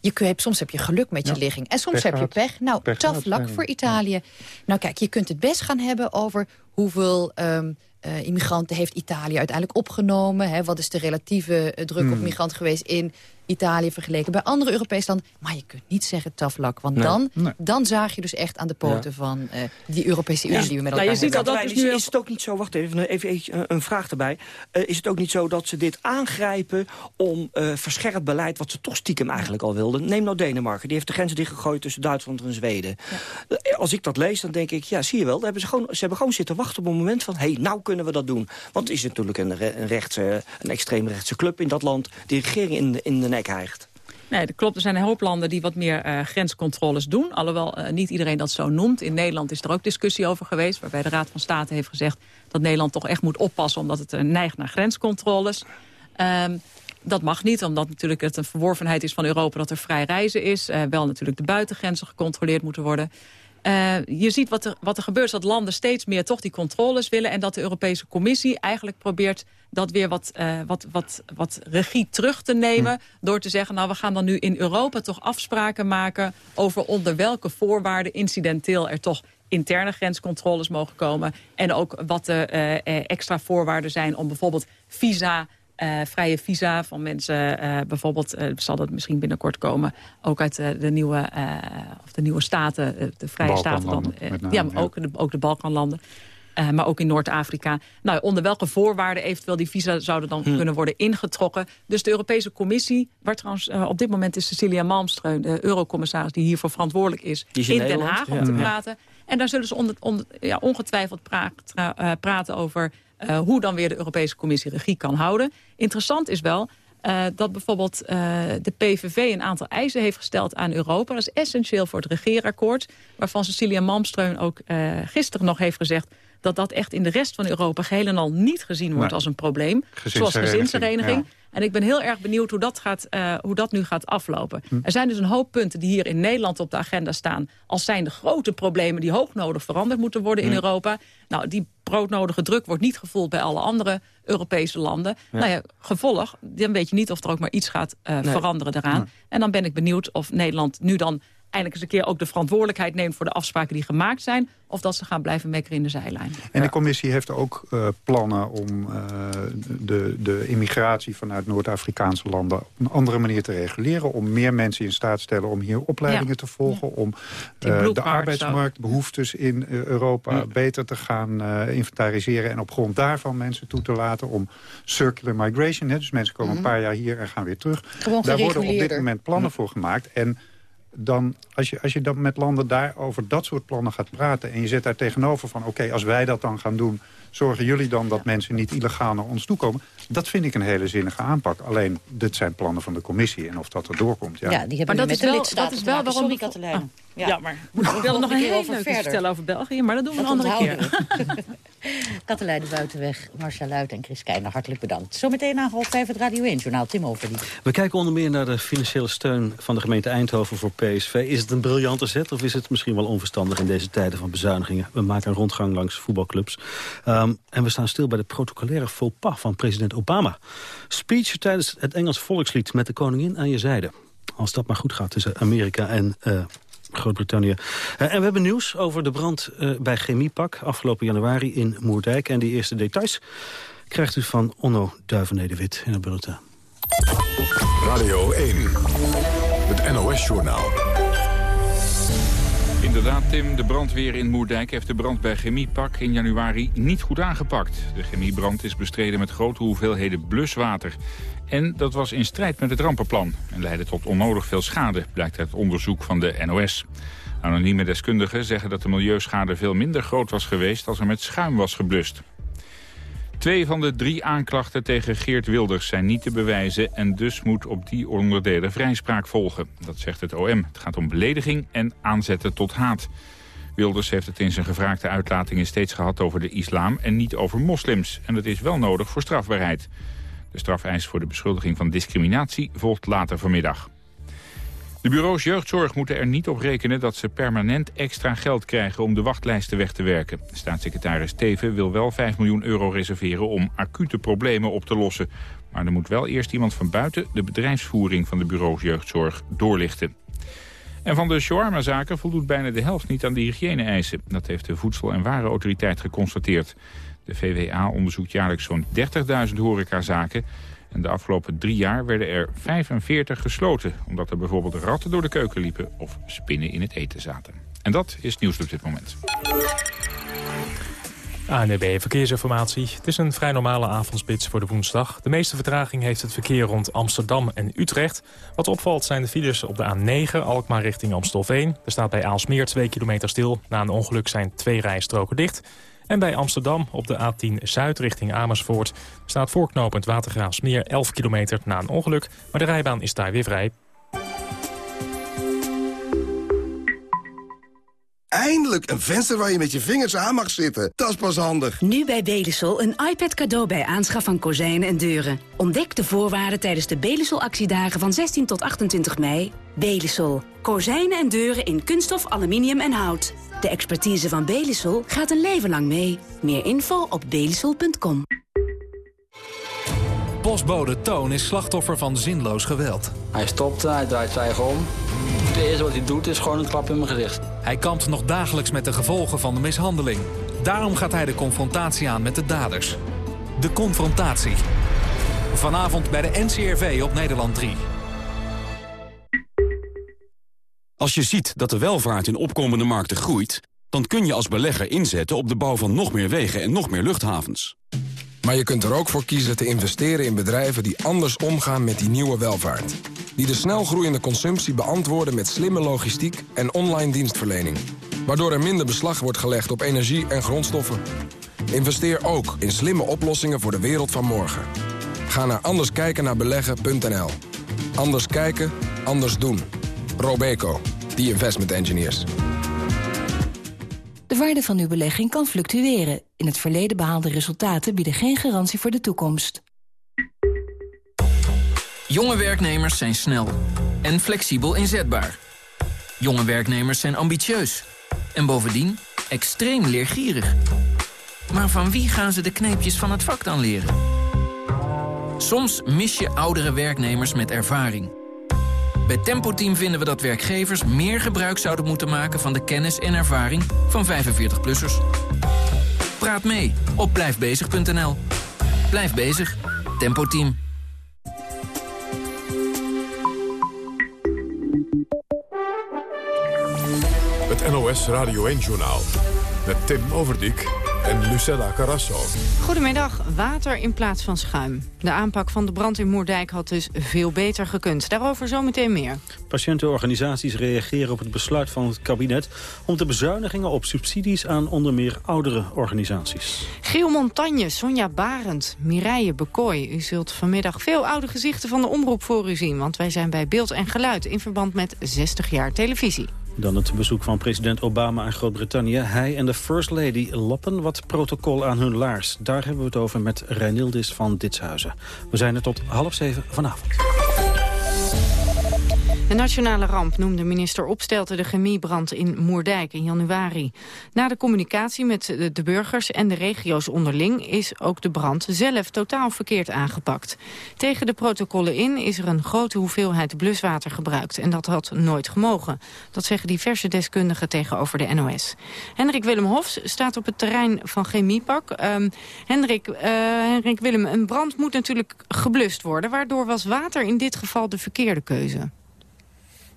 je kunt, soms heb je geluk met je ligging. En soms heb je pech. Nou, pech tough luck voor Italië. Ja. Nou kijk, je kunt het best gaan hebben over hoeveel... Um, uh, immigranten heeft Italië uiteindelijk opgenomen? Hè? Wat is de relatieve uh, druk hmm. op migranten geweest in Italië vergeleken bij andere Europese landen. Maar je kunt niet zeggen luck. Want nee, dan, nee. dan zaag je dus echt aan de poten ja. van uh, die Europese Unie ja. die we met elkaar nou, je ziet dat, dat dus nu is het ook niet zo, wacht even, even, even een vraag erbij. Uh, is het ook niet zo dat ze dit aangrijpen om uh, verscherpt beleid... wat ze toch stiekem eigenlijk al wilden? Neem nou Denemarken, die heeft de grens dichtgegooid tussen Duitsland en Zweden. Ja. Als ik dat lees, dan denk ik, ja, zie je wel... Hebben ze, gewoon, ze hebben gewoon zitten wachten op een moment van... hé, hey, nou kunnen we dat doen. Want het is natuurlijk een, een, rechtse, een extreemrechtse club in dat land... die regering in de, in de Nee, dat klopt. Er zijn een hoop landen die wat meer uh, grenscontroles doen. Alhoewel uh, niet iedereen dat zo noemt. In Nederland is er ook discussie over geweest... waarbij de Raad van State heeft gezegd dat Nederland toch echt moet oppassen... omdat het uh, neigt naar grenscontroles. Um, dat mag niet, omdat natuurlijk het een verworvenheid is van Europa... dat er vrij reizen is. wel natuurlijk de buitengrenzen gecontroleerd moeten worden. Uh, je ziet wat er, wat er gebeurt, dat landen steeds meer toch die controles willen... en dat de Europese Commissie eigenlijk probeert dat weer wat, uh, wat, wat, wat regie terug te nemen... Hm. door te zeggen, nou, we gaan dan nu in Europa toch afspraken maken... over onder welke voorwaarden incidenteel er toch interne grenscontroles mogen komen... en ook wat de uh, extra voorwaarden zijn om bijvoorbeeld visa uh, vrije visa van mensen, uh, bijvoorbeeld, uh, zal dat misschien binnenkort komen, ook uit de, nieuwe, of de nieuwe staten, de vrije staten dan. ja, maar ook, de, ook de Balkanlanden. maar ook in Noord-Afrika. Nou, onder welke voorwaarden eventueel die visa zouden dan hm. kunnen worden ingetrokken. Dus de Europese Commissie, waar trouwens op dit moment is Cecilia Malmström... de eurocommissaris die hiervoor verantwoordelijk is, is in, in Den Haag om ja. te praten. En daar zullen ze onder, onder, ja, ongetwijfeld pra pra praten over uh, hoe dan weer de Europese Commissie regie kan houden. Interessant is wel uh, dat bijvoorbeeld uh, de PVV een aantal eisen heeft gesteld aan Europa. Dat is essentieel voor het regeerakkoord. Waarvan Cecilia Malmström ook gisteren nog heeft gezegd dat dat echt in de rest van Europa geheel en al niet gezien wordt als een probleem. Zoals gezinshereniging. Ja. En ik ben heel erg benieuwd hoe dat, gaat, uh, hoe dat nu gaat aflopen. Hm. Er zijn dus een hoop punten die hier in Nederland op de agenda staan... als zijn de grote problemen die hoognodig veranderd moeten worden in hm. Europa. Nou, die broodnodige druk wordt niet gevoeld bij alle andere Europese landen. Ja. Nou ja, gevolg, dan weet je niet of er ook maar iets gaat uh, nee. veranderen daaraan. En dan ben ik benieuwd of Nederland nu dan eindelijk eens een keer ook de verantwoordelijkheid neemt... voor de afspraken die gemaakt zijn. Of dat ze gaan blijven mekkeren in de zijlijn. En de commissie heeft ook uh, plannen om uh, de, de immigratie vanuit Noord-Afrikaanse landen... op een andere manier te reguleren. Om meer mensen in staat te stellen om hier opleidingen ja. te volgen. Ja. Om uh, de arbeidsmarktbehoeftes in Europa ja. beter te gaan inventariseren. En op grond daarvan mensen toe te laten om circular migration. Hè, dus mensen komen mm -hmm. een paar jaar hier en gaan weer terug. Gewoon Daar worden op dit moment plannen voor gemaakt. En dan, als, je, als je dan met landen daar over dat soort plannen gaat praten... en je zet daar tegenover van, oké, als wij dat dan gaan doen... zorgen jullie dan dat mensen niet illegaal naar ons toekomen? Dat vind ik een hele zinnige aanpak. Alleen, dit zijn plannen van de commissie en of dat er doorkomt. Ja, ja die hebben maar dat met is wel, de lidstaten dat is wel waarom ik... Ah, ja. ja, maar we willen nog een heel over verder. vertellen over België... maar dat doen we dat een andere keer. Katelijne Buitenweg, Marcia Luit en Chris Keijner, hartelijk bedankt. Zometeen na half vijf het Radio 1-journaal. Tim Overdiep. We kijken onder meer naar de financiële steun van de gemeente Eindhoven voor PSV. Is het een briljante zet of is het misschien wel onverstandig in deze tijden van bezuinigingen? We maken een rondgang langs voetbalclubs. Um, en we staan stil bij de protocolaire faux pas van president Obama. Speech tijdens het Engels volkslied met de koningin aan je zijde. Als dat maar goed gaat tussen Amerika en uh, Groot-Brittannië. Uh, en we hebben nieuws over de brand uh, bij Chemiepak afgelopen januari in Moerdijk. En die eerste details krijgt u van Onno Duivenede-Wit in het bulletin. Radio 1, het NOS-journaal. Inderdaad, Tim, de brandweer in Moerdijk heeft de brand bij Chemiepak in januari niet goed aangepakt. De chemiebrand is bestreden met grote hoeveelheden bluswater. En dat was in strijd met het rampenplan en leidde tot onnodig veel schade, blijkt uit onderzoek van de NOS. Anonieme deskundigen zeggen dat de milieuschade veel minder groot was geweest als er met schuim was geblust. Twee van de drie aanklachten tegen Geert Wilders zijn niet te bewijzen... en dus moet op die onderdelen vrijspraak volgen. Dat zegt het OM. Het gaat om belediging en aanzetten tot haat. Wilders heeft het in zijn gevraagde uitlatingen steeds gehad over de islam... en niet over moslims. En dat is wel nodig voor strafbaarheid. De strafeis voor de beschuldiging van discriminatie volgt later vanmiddag. De bureaus jeugdzorg moeten er niet op rekenen dat ze permanent extra geld krijgen om de wachtlijsten weg te werken. Staatssecretaris Teven wil wel 5 miljoen euro reserveren om acute problemen op te lossen. Maar er moet wel eerst iemand van buiten de bedrijfsvoering van de bureaus jeugdzorg doorlichten. En van de shawarma-zaken voldoet bijna de helft niet aan de hygiëne-eisen. Dat heeft de Voedsel- en Warenautoriteit geconstateerd. De VWA onderzoekt jaarlijks zo'n 30.000 horecazaken. En de afgelopen drie jaar werden er 45 gesloten... omdat er bijvoorbeeld ratten door de keuken liepen of spinnen in het eten zaten. En dat is nieuws op dit moment. ANB Verkeersinformatie. Het is een vrij normale avondspits voor de woensdag. De meeste vertraging heeft het verkeer rond Amsterdam en Utrecht. Wat opvalt zijn de files op de A9, Alkmaar richting Amstelveen. Er staat bij Aalsmeer 2 kilometer stil. Na een ongeluk zijn twee rijstroken dicht. En bij Amsterdam op de A10 Zuid richting Amersfoort... staat voorknopend Watergraafsmeer 11 kilometer na een ongeluk... maar de rijbaan is daar weer vrij. Eindelijk een venster waar je met je vingers aan mag zitten. Dat is pas handig. Nu bij Belisol een iPad cadeau bij aanschaf van kozijnen en deuren. Ontdek de voorwaarden tijdens de Belisol actiedagen van 16 tot 28 mei. Belisol. Kozijnen en deuren in kunststof, aluminium en hout. De expertise van Belisol gaat een leven lang mee. Meer info op belisol.com. Postbode Toon is slachtoffer van zinloos geweld. Hij stopt, hij draait zijn eigen om. Het eerste wat hij doet is gewoon een klap in mijn gezicht. Hij kampt nog dagelijks met de gevolgen van de mishandeling. Daarom gaat hij de confrontatie aan met de daders. De confrontatie. Vanavond bij de NCRV op Nederland 3. Als je ziet dat de welvaart in opkomende markten groeit... dan kun je als belegger inzetten op de bouw van nog meer wegen en nog meer luchthavens. Maar je kunt er ook voor kiezen te investeren in bedrijven die anders omgaan met die nieuwe welvaart. Die de snelgroeiende consumptie beantwoorden met slimme logistiek en online dienstverlening. Waardoor er minder beslag wordt gelegd op energie en grondstoffen. Investeer ook in slimme oplossingen voor de wereld van morgen. Ga naar anderskijkennaarbeleggen.nl. Anders kijken, anders doen. Robeco, the investment engineers. De waarde van uw belegging kan fluctueren. In het verleden behaalde resultaten bieden geen garantie voor de toekomst. Jonge werknemers zijn snel en flexibel inzetbaar. Jonge werknemers zijn ambitieus en bovendien extreem leergierig. Maar van wie gaan ze de kneepjes van het vak dan leren? Soms mis je oudere werknemers met ervaring... Bij Tempo Team vinden we dat werkgevers meer gebruik zouden moeten maken... van de kennis en ervaring van 45-plussers. Praat mee op blijfbezig.nl. Blijf bezig. Tempo Team. Het NOS Radio 1-journaal. Met Tim Overdijk en Lucella Carrasso. Goedemiddag, water in plaats van schuim. De aanpak van de brand in Moerdijk had dus veel beter gekund. Daarover zometeen meer. Patiëntenorganisaties reageren op het besluit van het kabinet... om de bezuinigingen op subsidies aan onder meer oudere organisaties. Giel Montagne, Sonja Barend, Mireille Bekooi. U zult vanmiddag veel oude gezichten van de omroep voor u zien... want wij zijn bij Beeld en Geluid in verband met 60 jaar televisie. Dan het bezoek van president Obama aan Groot-Brittannië. Hij en de First Lady lappen wat protocol aan hun laars. Daar hebben we het over met Reinildis van Ditshuizen. We zijn er tot half zeven vanavond. Een nationale ramp noemde minister Opstelten de chemiebrand in Moerdijk in januari. Na de communicatie met de burgers en de regio's onderling is ook de brand zelf totaal verkeerd aangepakt. Tegen de protocollen in is er een grote hoeveelheid bluswater gebruikt en dat had nooit gemogen. Dat zeggen diverse deskundigen tegenover de NOS. Hendrik Willem Hofs staat op het terrein van Chemiepak. Um, Hendrik, uh, Hendrik Willem, een brand moet natuurlijk geblust worden. Waardoor was water in dit geval de verkeerde keuze?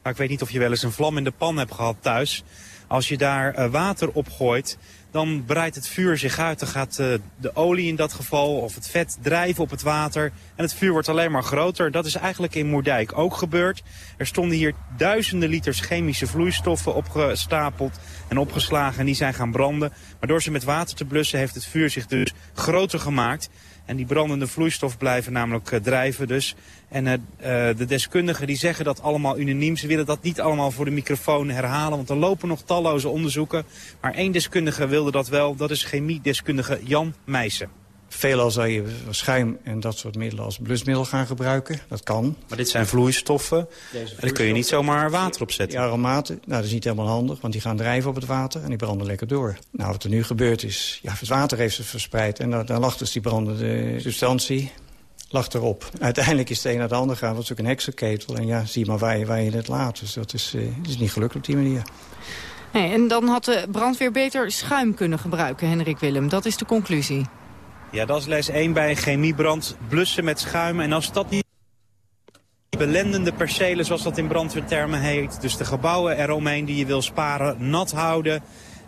Maar ik weet niet of je wel eens een vlam in de pan hebt gehad thuis. Als je daar uh, water op gooit, dan breidt het vuur zich uit. Dan gaat uh, de olie in dat geval of het vet drijven op het water. En het vuur wordt alleen maar groter. Dat is eigenlijk in Moerdijk ook gebeurd. Er stonden hier duizenden liters chemische vloeistoffen opgestapeld en opgeslagen. En die zijn gaan branden. Maar door ze met water te blussen heeft het vuur zich dus groter gemaakt. En die brandende vloeistof blijven namelijk uh, drijven dus. En uh, de deskundigen die zeggen dat allemaal unaniem. Ze willen dat niet allemaal voor de microfoon herhalen, want er lopen nog talloze onderzoeken. Maar één deskundige wilde dat wel, dat is chemiedeskundige Jan Meijsen. Veelal zou je schuim en dat soort middelen als blusmiddel gaan gebruiken. Dat kan. Maar dit zijn vloeistoffen. En daar kun je niet zomaar water op zetten. Die aromaten, nou dat is niet helemaal handig, want die gaan drijven op het water en die branden lekker door. Nou, wat er nu gebeurt is, ja, het water heeft zich verspreid en dan, dan lag dus die brandende substantie lag erop. Uiteindelijk is het een naar de ander gaan, want het is ook een heksenketel. En ja, zie maar waar je, waar je het laat. Dus dat is, uh, is niet gelukt op die manier. Nee, en dan had de brandweer beter schuim kunnen gebruiken, Henrik Willem. Dat is de conclusie. Ja, dat is les 1 bij een chemiebrand. Blussen met schuim. En als dat niet belendende percelen, zoals dat in brandweertermen heet... dus de gebouwen eromheen die je wil sparen, nat houden...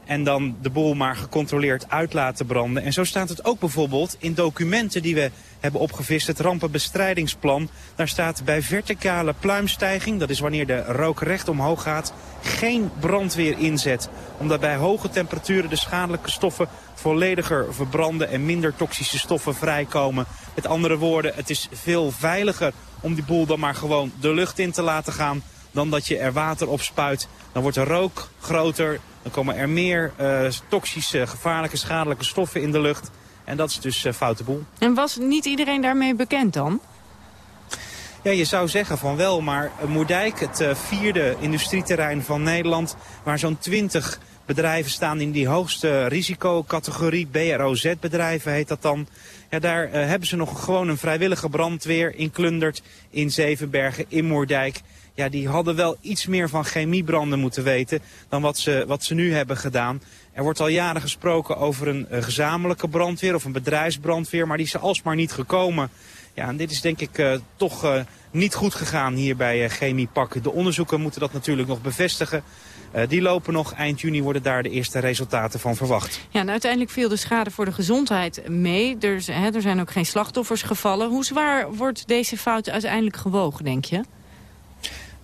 en dan de boel maar gecontroleerd uit laten branden. En zo staat het ook bijvoorbeeld in documenten die we hebben opgevist. Het rampenbestrijdingsplan. Daar staat bij verticale pluimstijging, dat is wanneer de rook recht omhoog gaat... geen brandweer inzet. Omdat bij hoge temperaturen de schadelijke stoffen vollediger verbranden en minder toxische stoffen vrijkomen. Met andere woorden, het is veel veiliger om die boel dan maar gewoon de lucht in te laten gaan... dan dat je er water op spuit. Dan wordt de rook groter, dan komen er meer uh, toxische, gevaarlijke, schadelijke stoffen in de lucht. En dat is dus uh, foute boel. En was niet iedereen daarmee bekend dan? Ja, je zou zeggen van wel, maar Moerdijk, het uh, vierde industrieterrein van Nederland... waar zo'n 20 bedrijven staan in die hoogste risicocategorie. BROZ-bedrijven heet dat dan. Ja, daar uh, hebben ze nog gewoon een vrijwillige brandweer in Klundert, in Zevenbergen, in Moerdijk. Ja, die hadden wel iets meer van chemiebranden moeten weten dan wat ze, wat ze nu hebben gedaan. Er wordt al jaren gesproken over een uh, gezamenlijke brandweer of een bedrijfsbrandweer, maar die is alsmaar niet gekomen. Ja, en dit is denk ik uh, toch uh, niet goed gegaan hier bij uh. De onderzoeken moeten dat natuurlijk nog bevestigen. Die lopen nog. Eind juni worden daar de eerste resultaten van verwacht. Ja, en uiteindelijk viel de schade voor de gezondheid mee. Er, hè, er zijn ook geen slachtoffers gevallen. Hoe zwaar wordt deze fout uiteindelijk gewogen, denk je?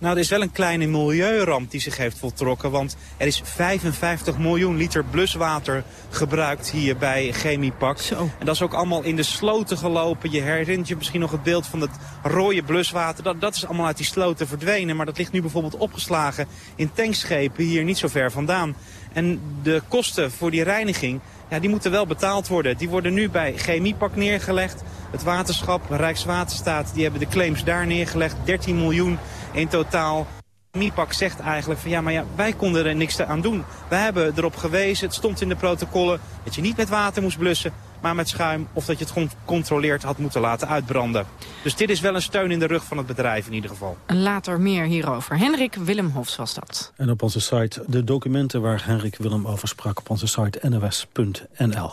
Nou, er is wel een kleine milieuramp die zich heeft voltrokken. Want er is 55 miljoen liter bluswater gebruikt hier bij Chemiepak. Zo. En dat is ook allemaal in de sloten gelopen. Je herinnert je misschien nog het beeld van het rode bluswater. Dat, dat is allemaal uit die sloten verdwenen. Maar dat ligt nu bijvoorbeeld opgeslagen in tankschepen hier niet zo ver vandaan. En de kosten voor die reiniging, ja, die moeten wel betaald worden. Die worden nu bij Chemiepak neergelegd. Het waterschap, Rijkswaterstaat, die hebben de claims daar neergelegd. 13 miljoen in totaal. Chemiepak zegt eigenlijk van ja, maar ja, wij konden er niks aan doen. Wij hebben erop gewezen, het stond in de protocollen dat je niet met water moest blussen. maar met schuim... of dat je het gecontroleerd had moeten laten uitbranden. Dus dit is wel een steun in de rug van het bedrijf in ieder geval. Later meer hierover. Henrik Willemhofs was dat. En op onze site de documenten waar Henrik Willem over sprak... op onze site nws.nl.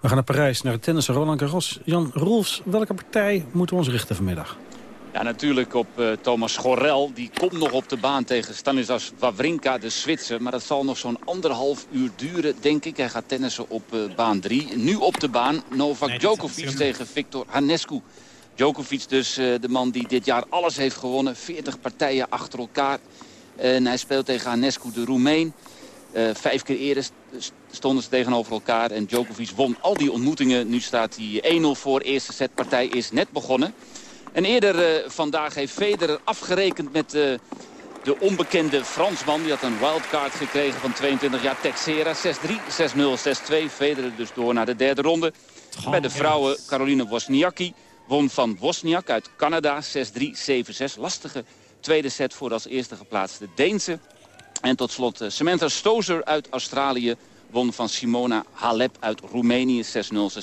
We gaan naar Parijs, naar het tennissen Roland Garros. Jan Rolfs, welke partij moeten we ons richten vanmiddag? Ja, natuurlijk op uh, Thomas Schorel. Die komt nog op de baan tegen Stanislas Wawrinka, de Zwitser. Maar dat zal nog zo'n anderhalf uur duren, denk ik. Hij gaat tennissen op uh, baan 3. Nu op de baan Novak Djokovic tegen Victor Hanescu. Djokovic dus uh, de man die dit jaar alles heeft gewonnen. 40 partijen achter elkaar. En hij speelt tegen Hanescu, de Roemeen. vijf keer eerder stonden ze tegenover elkaar. En Djokovic won al die ontmoetingen. Nu staat hij 1-0 voor. Eerste setpartij is net begonnen. En eerder uh, vandaag heeft Federer afgerekend met uh, de onbekende Fransman. Die had een wildcard gekregen van 22 jaar Texera. 6-3, 6-0, 6-2. Federer dus door naar de derde ronde. Bij de vrouwen Caroline Wozniacki won van Wozniak uit Canada. 6-3, 7-6. Lastige tweede set voor als eerste geplaatste Deense. En tot slot uh, Samantha Stozer uit Australië won van Simona Halep uit Roemenië 6-0, 6-2.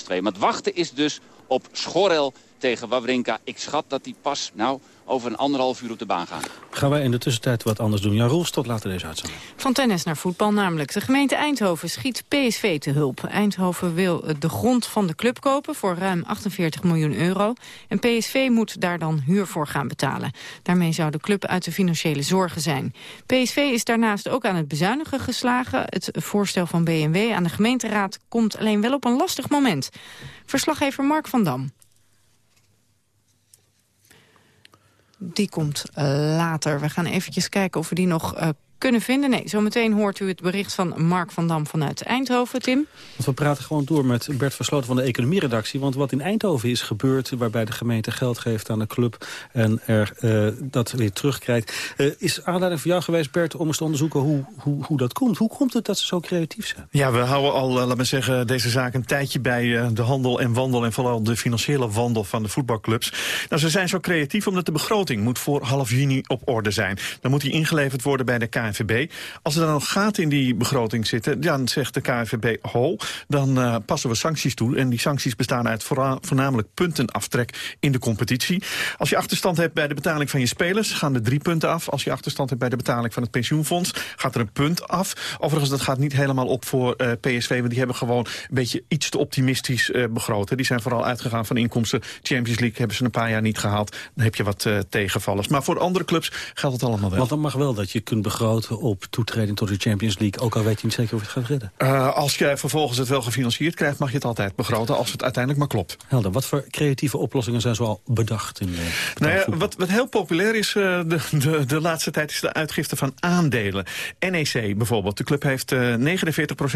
Maar het wachten is dus op Schorel tegen Wawrinka. Ik schat dat die pas nou, over een anderhalf uur op de baan gaan. Gaan wij in de tussentijd wat anders doen. Ja, Rolfs, tot later deze uitzending. Van tennis naar voetbal namelijk. De gemeente Eindhoven schiet PSV te hulp. Eindhoven wil de grond van de club kopen voor ruim 48 miljoen euro. En PSV moet daar dan huur voor gaan betalen. Daarmee zou de club uit de financiële zorgen zijn. PSV is daarnaast ook aan het bezuinigen geslagen. Het voorstel van BMW aan de gemeenteraad komt alleen wel op een lastig moment. Verslaggever Mark van Dam. Die komt uh, later. We gaan eventjes kijken of we die nog uh, kunnen vinden. Nee, zometeen hoort u het bericht van Mark van Dam vanuit Eindhoven. Tim? Want we praten gewoon door met Bert Versloten van de economieredactie. Want wat in Eindhoven is gebeurd, waarbij de gemeente geld geeft aan de club... en er uh, dat weer terugkrijgt... Uh, is aanleiding voor jou geweest, Bert, om eens te onderzoeken hoe, hoe, hoe dat komt. Hoe komt het dat ze zo creatief zijn? Ja, we houden al, uh, laat maar zeggen, deze zaak een tijdje bij de handel en wandel... en vooral de financiële wandel van de voetbalclubs. Nou, ze zijn zo creatief omdat de begroting moet voor half juni op orde zijn. Dan moet die ingeleverd worden bij de KNVB KNVB. Als er dan nog gaten in die begroting zitten, dan zegt de KNVB ho, dan uh, passen we sancties toe. En die sancties bestaan uit voornamelijk puntenaftrek in de competitie. Als je achterstand hebt bij de betaling van je spelers, gaan er drie punten af. Als je achterstand hebt bij de betaling van het pensioenfonds, gaat er een punt af. Overigens, dat gaat niet helemaal op voor uh, PSV, want die hebben gewoon een beetje iets te optimistisch uh, begroot. Die zijn vooral uitgegaan van inkomsten. Champions League hebben ze een paar jaar niet gehaald. Dan heb je wat tegenvallers. Maar voor andere clubs geldt het allemaal wel. Want dan mag wel dat je kunt begroten op toetreding tot de Champions League... ook al weet je niet zeker of je het gaat redden? Uh, als je vervolgens het wel gefinancierd krijgt... mag je het altijd begroten als het uiteindelijk maar klopt. Helder. Wat voor creatieve oplossingen zijn zoal bedacht? In, uh, nou ja, wat, wat heel populair is uh, de, de, de laatste tijd... is de uitgifte van aandelen. NEC bijvoorbeeld. De club heeft 49%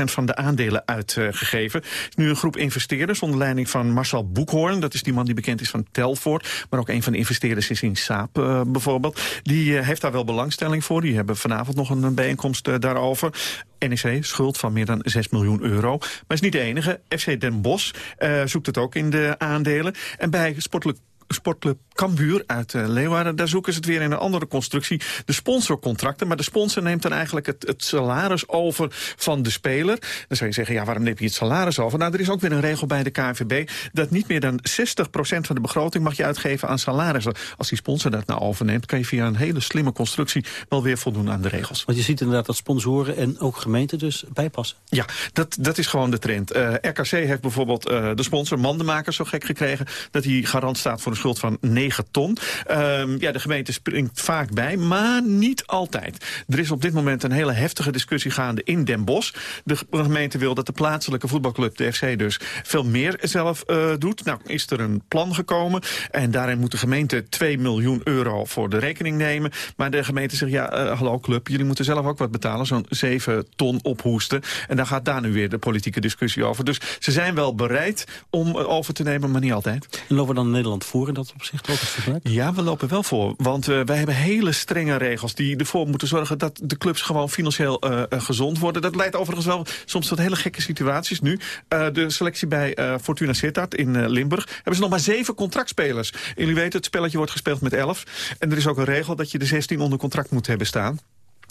van de aandelen uitgegeven. nu een groep investeerders onder leiding van Marcel Boekhoorn. Dat is die man die bekend is van Telfort. Maar ook een van de investeerders is in Saap bijvoorbeeld. Die heeft daar wel belangstelling voor. Die hebben vanavond nog een bijeenkomst uh, daarover. NEC, schuld van meer dan 6 miljoen euro. Maar is niet de enige. FC Den Bosch uh, zoekt het ook in de aandelen. En bij sportelijk sportclub Cambuur uit uh, Leeuwarden. Daar zoeken ze het weer in een andere constructie. De sponsorcontracten. Maar de sponsor neemt dan eigenlijk het, het salaris over van de speler. Dan zou je zeggen, ja, waarom neem je het salaris over? Nou, er is ook weer een regel bij de KNVB... dat niet meer dan 60% van de begroting mag je uitgeven aan salarissen. Als die sponsor dat nou overneemt... kan je via een hele slimme constructie wel weer voldoen aan de regels. Want je ziet inderdaad dat sponsoren en ook gemeenten dus bijpassen. Ja, dat, dat is gewoon de trend. Uh, eh, RKC heeft bijvoorbeeld uh, de sponsor Mandenmakers zo gek gekregen... dat hij garant staat voor een schuld van 9 ton. Um, ja, de gemeente springt vaak bij, maar niet altijd. Er is op dit moment een hele heftige discussie gaande in Den Bosch. De gemeente wil dat de plaatselijke voetbalclub, de FC dus, veel meer zelf uh, doet. Nou, is er een plan gekomen en daarin moet de gemeente 2 miljoen euro voor de rekening nemen. Maar de gemeente zegt, ja, uh, hallo club, jullie moeten zelf ook wat betalen. Zo'n 7 ton ophoesten. En dan gaat daar nu weer de politieke discussie over. Dus ze zijn wel bereid om over te nemen, maar niet altijd. En lopen we dan Nederland voor dat opzicht ook het Ja, we lopen wel voor. Want uh, wij hebben hele strenge regels die ervoor moeten zorgen... dat de clubs gewoon financieel uh, gezond worden. Dat leidt overigens wel soms tot hele gekke situaties nu. De selectie bij Fortuna Sittard in Limburg... hebben ze nog maar zeven contractspelers. En jullie weten, het spelletje wordt gespeeld met elf. En er is ook een regel dat je de 16 onder contract moet hebben staan.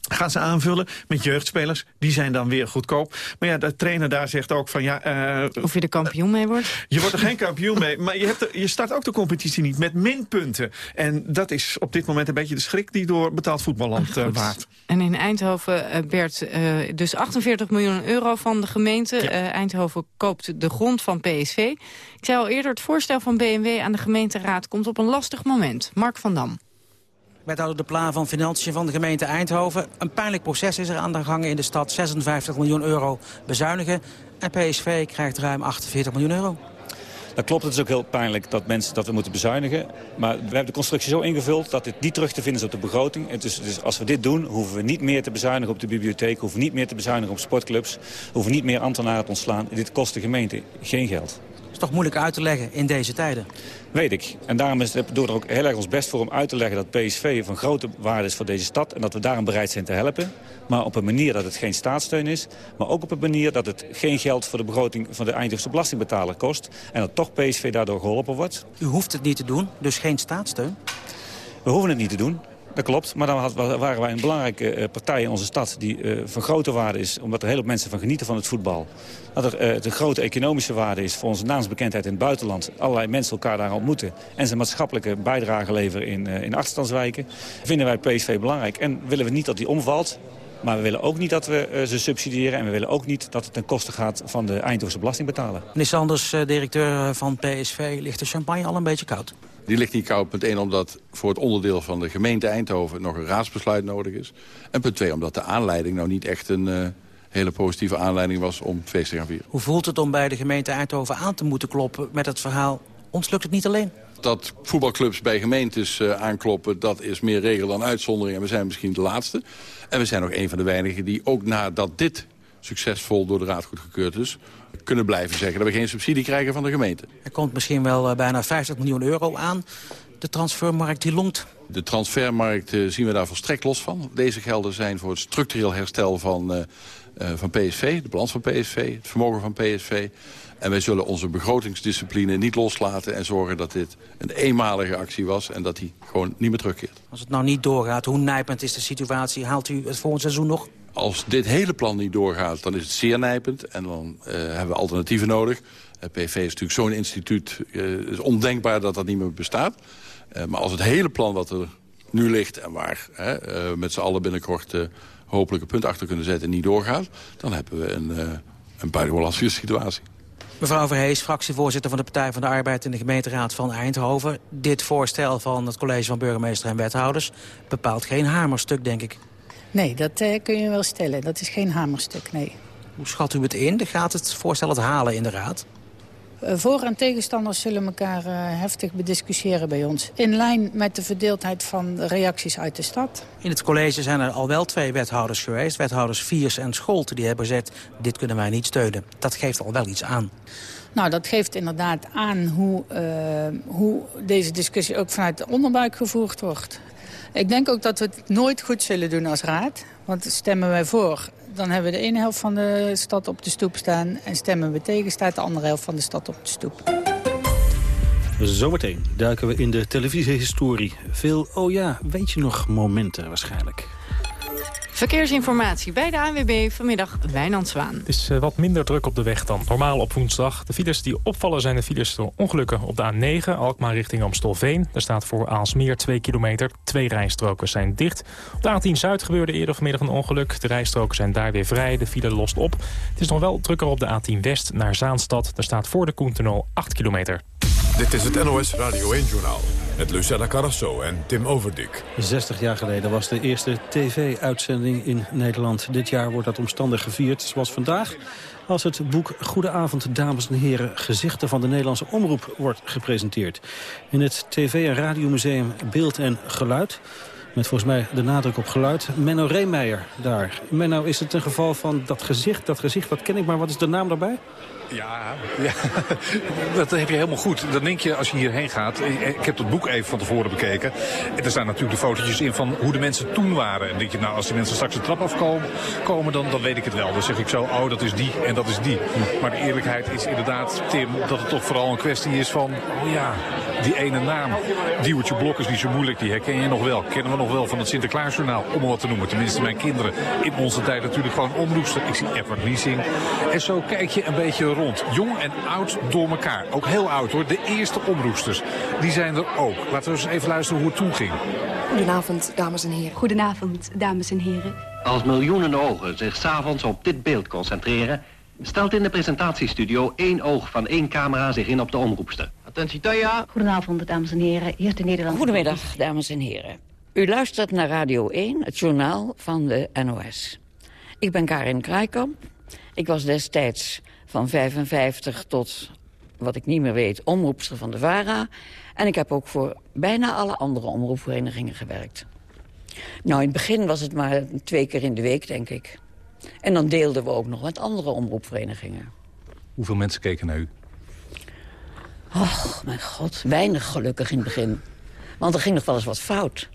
Gaan ze aanvullen met jeugdspelers. Die zijn dan weer goedkoop. Maar ja, de trainer daar zegt ook van ja... Uh, of je er kampioen mee wordt? Je wordt er geen kampioen mee. Maar je, hebt je start ook de competitie niet met minpunten. En dat is op dit moment een beetje de schrik die door betaald voetballand uh, waart. En in Eindhoven werd uh, dus 48 miljoen euro van de gemeente. Eindhoven koopt de grond van PSV. Ik zei al eerder, het voorstel van BMW aan de gemeenteraad komt op een lastig moment. Mark van Dam. Wethouder De Pla van Financiën van de gemeente Eindhoven. Een pijnlijk proces is er aan de gang in de stad. 56 miljoen euro bezuinigen. En PSV krijgt ruim 48 miljoen euro. Dat klopt, het is ook heel pijnlijk dat, mensen, dat we moeten bezuinigen. Maar we hebben de constructie zo ingevuld dat dit niet terug te vinden is op de begroting. Dus, dus als we dit doen, hoeven we niet meer te bezuinigen op de bibliotheek... hoeven niet meer te bezuinigen op sportclubs... hoeven niet meer ambtenaren te ontslaan. Dit kost de gemeente geen geld is toch moeilijk uit te leggen in deze tijden? Weet ik. En daarom is het, doen we er ook heel erg ons best voor om uit te leggen... dat PSV van grote waarde is voor deze stad... en dat we daarom bereid zijn te helpen. Maar op een manier dat het geen staatssteun is. Maar ook op een manier dat het geen geld voor de begroting... van de Eindhovense belastingbetaler kost. En dat toch PSV daardoor geholpen wordt. U hoeft het niet te doen, dus geen staatssteun? We hoeven het niet te doen. Dat klopt, maar dan waren wij een belangrijke eh, partij in onze stad... die uh, van grote waarde is, omdat er heel veel mensen van genieten van het voetbal. Dat er uh, de grote economische waarde is voor onze naamsbekendheid in het buitenland. Allerlei mensen elkaar daar ontmoeten. En zijn maatschappelijke bijdrage leveren in, uh, in achterstandswijken. Vinden wij PSV belangrijk. En willen we niet dat die omvalt. Maar we willen ook niet dat we ze subsidiëren. En we willen ook niet dat het ten koste gaat van de Eindhovense belastingbetaler. Meneer Sanders, directeur van PSV, ligt de champagne al een beetje koud? Die ligt niet koud, punt 1 omdat voor het onderdeel van de gemeente Eindhoven nog een raadsbesluit nodig is. En punt 2 omdat de aanleiding nou niet echt een uh, hele positieve aanleiding was om feest te gaan vieren. Hoe voelt het om bij de gemeente Eindhoven aan te moeten kloppen met het verhaal... ons lukt het niet alleen? Dat voetbalclubs bij gemeentes uh, aankloppen, dat is meer regel dan uitzondering. En we zijn misschien de laatste. En we zijn nog een van de weinigen die ook nadat dit succesvol door de Raad goedgekeurd is kunnen blijven zeggen... dat we geen subsidie krijgen van de gemeente. Er komt misschien wel uh, bijna 50 miljoen euro aan. De transfermarkt die longt. De transfermarkt uh, zien we daar volstrekt los van. Deze gelden zijn voor het structureel herstel van, uh, van PSV, de balans van PSV, het vermogen van PSV. En wij zullen onze begrotingsdiscipline niet loslaten en zorgen dat dit een eenmalige actie was en dat die gewoon niet meer terugkeert. Als het nou niet doorgaat, hoe nijpend is de situatie? Haalt u het volgend seizoen nog? Als dit hele plan niet doorgaat, dan is het zeer nijpend. En dan uh, hebben we alternatieven nodig. Het PV is natuurlijk zo'n instituut. Het is ondenkbaar dat dat niet meer bestaat. Maar als het hele plan wat er nu ligt... en waar met z'n allen binnenkort hopelijk een punt achter kunnen zetten... niet doorgaat, dan hebben we een, een situatie. Mevrouw Verhees, fractievoorzitter van de Partij van de Arbeid... in de gemeenteraad van Eindhoven. Dit voorstel van het college van burgemeester en wethouders... bepaalt geen hamerstuk, denk ik. Nee, dat uh, kun je wel stellen. Dat is geen hamerstuk, nee. Hoe schat u het in? Gaat het voorstel het halen in de Raad? Uh, voor- en tegenstanders zullen elkaar uh, heftig bediscussiëren bij ons. In lijn met de verdeeldheid van de reacties uit de stad. In het college zijn er al wel twee wethouders geweest. Wethouders Viers en Scholte die hebben gezegd... dit kunnen wij niet steunen. Dat geeft al wel iets aan. Nou, dat geeft inderdaad aan hoe, hoe deze discussie ook vanuit de onderbuik gevoerd wordt. Ik denk ook dat we het nooit goed zullen doen als raad. Want stemmen wij voor, dan hebben we de ene helft van de stad op de stoep staan. En stemmen we tegen, staat de andere helft van de stad op de stoep. Zometeen duiken we in de televisiehistorie. Veel, oh ja, weet je nog, momenten waarschijnlijk. Verkeersinformatie bij de ANWB vanmiddag Wijnand Zwaan. Het is eh, wat minder druk op de weg dan normaal op woensdag. De files die opvallen zijn de files door ongelukken op de A9, Alkmaar richting Amstelveen. Daar staat voor Aalsmeer 2 kilometer. Twee rijstroken zijn dicht. Op de A10 Zuid gebeurde eerder vanmiddag een ongeluk. De rijstroken zijn daar weer vrij. De file lost op. Het is nog wel drukker op de A10 West naar Zaanstad. Daar staat voor de Koentunnel 8 kilometer. Dit is het NOS Radio 1-journaal. Met Lucella Carrasso en Tim Overdik. 60 jaar geleden was de eerste tv-uitzending in Nederland. Dit jaar wordt dat omstandig gevierd, zoals vandaag... als het boek Goedenavond, dames en heren... Gezichten van de Nederlandse Omroep wordt gepresenteerd. In het TV- en radiomuseum Beeld en Geluid... Met volgens mij de nadruk op geluid. Menno Reemeijer daar. Menno, is het een geval van dat gezicht, dat gezicht, dat ken ik, maar wat is de naam daarbij? Ja, ja, dat heb je helemaal goed. Dan denk je, als je hierheen gaat... Ik heb het boek even van tevoren bekeken. En er staan natuurlijk de fotootjes in van hoe de mensen toen waren. En je, nou, als die mensen straks de trap afkomen, komen, dan, dan weet ik het wel. Dan zeg ik zo, oh, dat is die en dat is die. Maar de eerlijkheid is inderdaad, Tim, dat het toch vooral een kwestie is van... Oh ja, die ene naam, Diewertje Blok, is niet zo moeilijk. Die herken je nog wel. Kennen we nog wel van het Sinterklaasjournaal, om wat te noemen. Tenminste, mijn kinderen in onze tijd natuurlijk gewoon omroepster. Ik zie Edward Niesing. En zo kijk je een beetje rond. Jong en oud door elkaar. Ook heel oud hoor. De eerste omroepsters, die zijn er ook. Laten we eens even luisteren hoe het toen ging. Goedenavond, dames en heren. Goedenavond, dames en heren. Als miljoenen ogen zich s'avonds op dit beeld concentreren... stelt in de presentatiestudio één oog van één camera zich in op de omroepster. Attentie, Taya. Goedenavond, dames en heren. Hier is de Nederlandse... Goedemiddag, dames en heren. U luistert naar Radio 1, het journaal van de NOS. Ik ben Karin Kraaikamp. Ik was destijds van 55 tot, wat ik niet meer weet, omroepster van de VARA. En ik heb ook voor bijna alle andere omroepverenigingen gewerkt. Nou, in het begin was het maar twee keer in de week, denk ik. En dan deelden we ook nog met andere omroepverenigingen. Hoeveel mensen keken naar u? Och, mijn god, weinig gelukkig in het begin. Want er ging nog wel eens wat fout.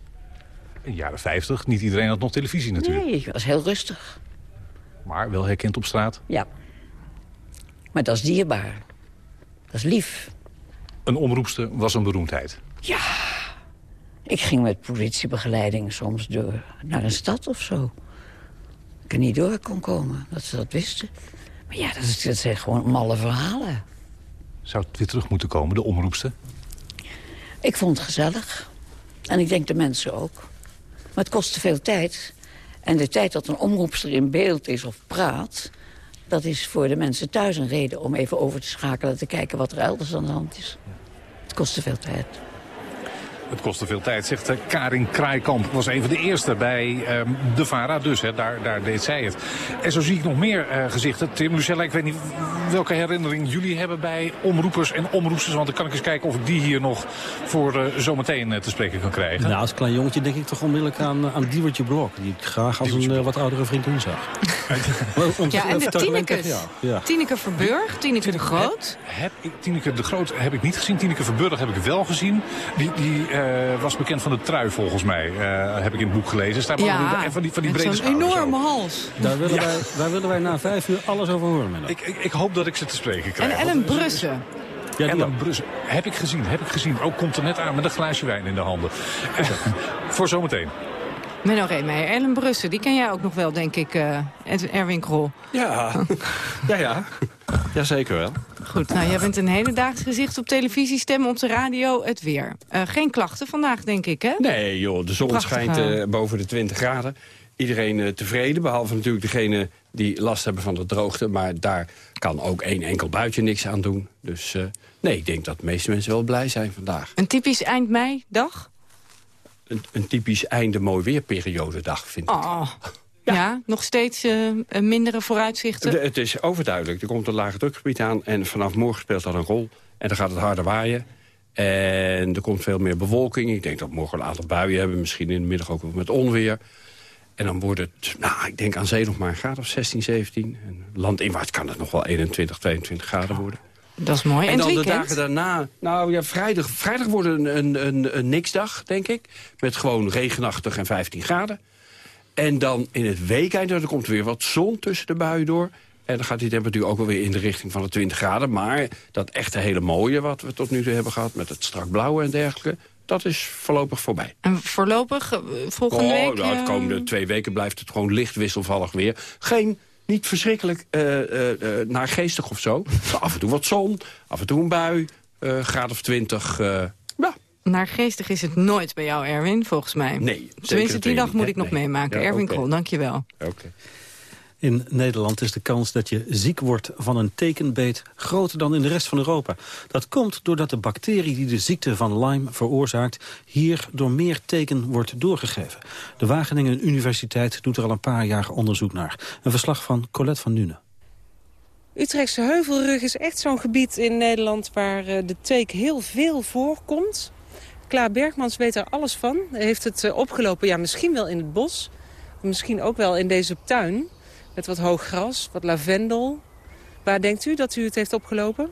In de jaren 50, niet iedereen had nog televisie natuurlijk. Nee, het was heel rustig. Maar wel herkend op straat? Ja. Maar dat is dierbaar. Dat is lief. Een omroepster was een beroemdheid. Ja. Ik ging met politiebegeleiding soms door naar een stad of zo. Ik er niet door kon komen, dat ze dat wisten. Maar ja, dat, is, dat zijn gewoon malle verhalen. Zou het weer terug moeten komen, de omroepster? Ik vond het gezellig. En ik denk de mensen ook. Maar het kost te veel tijd. En de tijd dat een omroepster in beeld is of praat... dat is voor de mensen thuis een reden om even over te schakelen... te kijken wat er elders aan de hand is. Het kost te veel tijd. Het kostte veel tijd, zegt eh, Karin Kraaikamp. Was een van de eerste bij ehm, de VARA, dus hè, daar, daar deed zij het. En zo zie ik nog meer eh, gezichten. Tim, Lucella, ik weet niet welke herinnering jullie hebben bij omroepers en omroepsters. Want dan kan ik eens kijken of ik die hier nog voor eh, zometeen te spreken kan krijgen. Nou, als klein jongetje denk ik toch onmiddellijk aan, aan Diewertje Blok. Die ik graag als een wat oudere vriendin zag. ja, en de Tinekes. Ja. Ja. Tineke Verburg, Tineke de Groot. Heb, heb ik, Tineke de Groot heb ik niet gezien. Tineke Verburg heb ik wel gezien. Die... die uh, was bekend van de trui, volgens mij. Uh, heb ik in het boek gelezen. Staat ja, van die, van die brede zo'n enorme hals. Daar willen, ja. wij, daar willen wij na vijf uur alles over horen. Ik, ik, ik, hoop dat ik ze te spreken krijg. En Ellen Brussen. Ja, Ellen Brussen. Heb ik gezien, heb ik gezien. Ook komt er net aan met een glaasje wijn in de handen. voor zometeen. Menno Ellen Brussen, die ken jij ook nog wel, denk ik, uh, Erwin Krol. Ja, ja, ja. Jazeker wel. Goed, nou, jij bent een hele daags gezicht op televisie, stemmen op de radio, het weer. Uh, geen klachten vandaag, denk ik, hè? Nee, joh, de zon Prachtig, schijnt uh, boven de 20 graden. Iedereen uh, tevreden, behalve natuurlijk degene die last hebben van de droogte. Maar daar kan ook één enkel buitje niks aan doen. Dus nee, ik denk dat de meeste mensen wel blij zijn vandaag. Een typisch eind mei dag? Een, een typisch einde mooi weerperiode dag, vind ik. Oh. Ja. ja, nog steeds uh, mindere vooruitzichten? De, het is overduidelijk. Er komt een lage drukgebied aan en vanaf morgen speelt dat een rol. En dan gaat het harder waaien. En er komt veel meer bewolking. Ik denk dat we morgen een aantal buien hebben. Misschien in de middag ook wel met onweer. En dan wordt het, nou, ik denk aan zee nog maar een graad of 16, 17. En landinwaarts kan het nog wel 21, 22 graden worden. Dat is mooi. En, dan de dagen daarna... Nou ja, vrijdag, vrijdag wordt een, een, een, een niksdag, denk ik. Met gewoon regenachtig en 15 graden. En dan in het weekend, er komt weer wat zon tussen de buien door. En dan gaat die temperatuur ook wel weer in de richting van de 20 graden. Maar dat echte hele mooie wat we tot nu toe hebben gehad... met het strak blauwe en dergelijke... dat is voorlopig voorbij. En voorlopig, eh, volgende oh, week? Nou, de komende twee weken blijft het gewoon licht wisselvallig weer. Geen, niet verschrikkelijk uh, uh, uh, naargeestig of zo. af en toe wat zon, af en toe een bui, graad of 20... ja, Naargeestig is het nooit bij jou, Erwin, volgens mij. Nee, Tenminste, die dag moet ik nog meemaken. Ja, Erwin okay. Krol, dank je wel. Oké. In Nederland is de kans dat je ziek wordt van een tekenbeet groter dan in de rest van Europa. Dat komt doordat de bacterie die de ziekte van Lyme veroorzaakt... hier door meer teken wordt doorgegeven. De Wageningen Universiteit doet er al een paar jaar onderzoek naar. Een verslag van Colette van Nuenen. Utrechtse Heuvelrug is echt zo'n gebied in Nederland waar de teek heel veel voorkomt. Klaar Bergmans weet er alles van. Hij heeft het opgelopen, ja, misschien wel in het bos. Misschien ook wel in deze tuin. Met wat hoog gras, wat lavendel. Waar denkt u dat u het heeft opgelopen?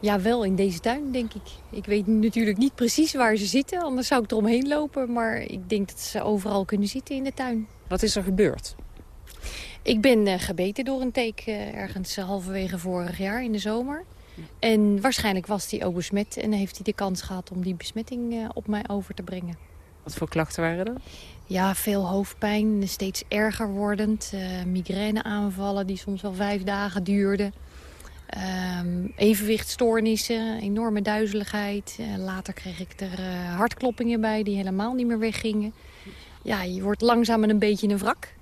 Ja, wel in deze tuin, denk ik. Ik weet natuurlijk niet precies waar ze zitten, anders zou ik eromheen lopen. Maar ik denk dat ze overal kunnen zitten in de tuin. Wat is er gebeurd? Ik ben uh, gebeten door een teek uh, ergens halverwege vorig jaar in de zomer. En waarschijnlijk was hij ook besmet en heeft hij de kans gehad om die besmetting eh, op mij over te brengen. Wat voor klachten waren dat? Ja, veel hoofdpijn, steeds erger wordend. Uh, migraineaanvallen die soms wel vijf dagen duurden. Um, evenwichtstoornissen, enorme duizeligheid. Uh, later kreeg ik er hartkloppingen bij die helemaal niet meer weggingen. Ja, je wordt langzaam een beetje een wrak.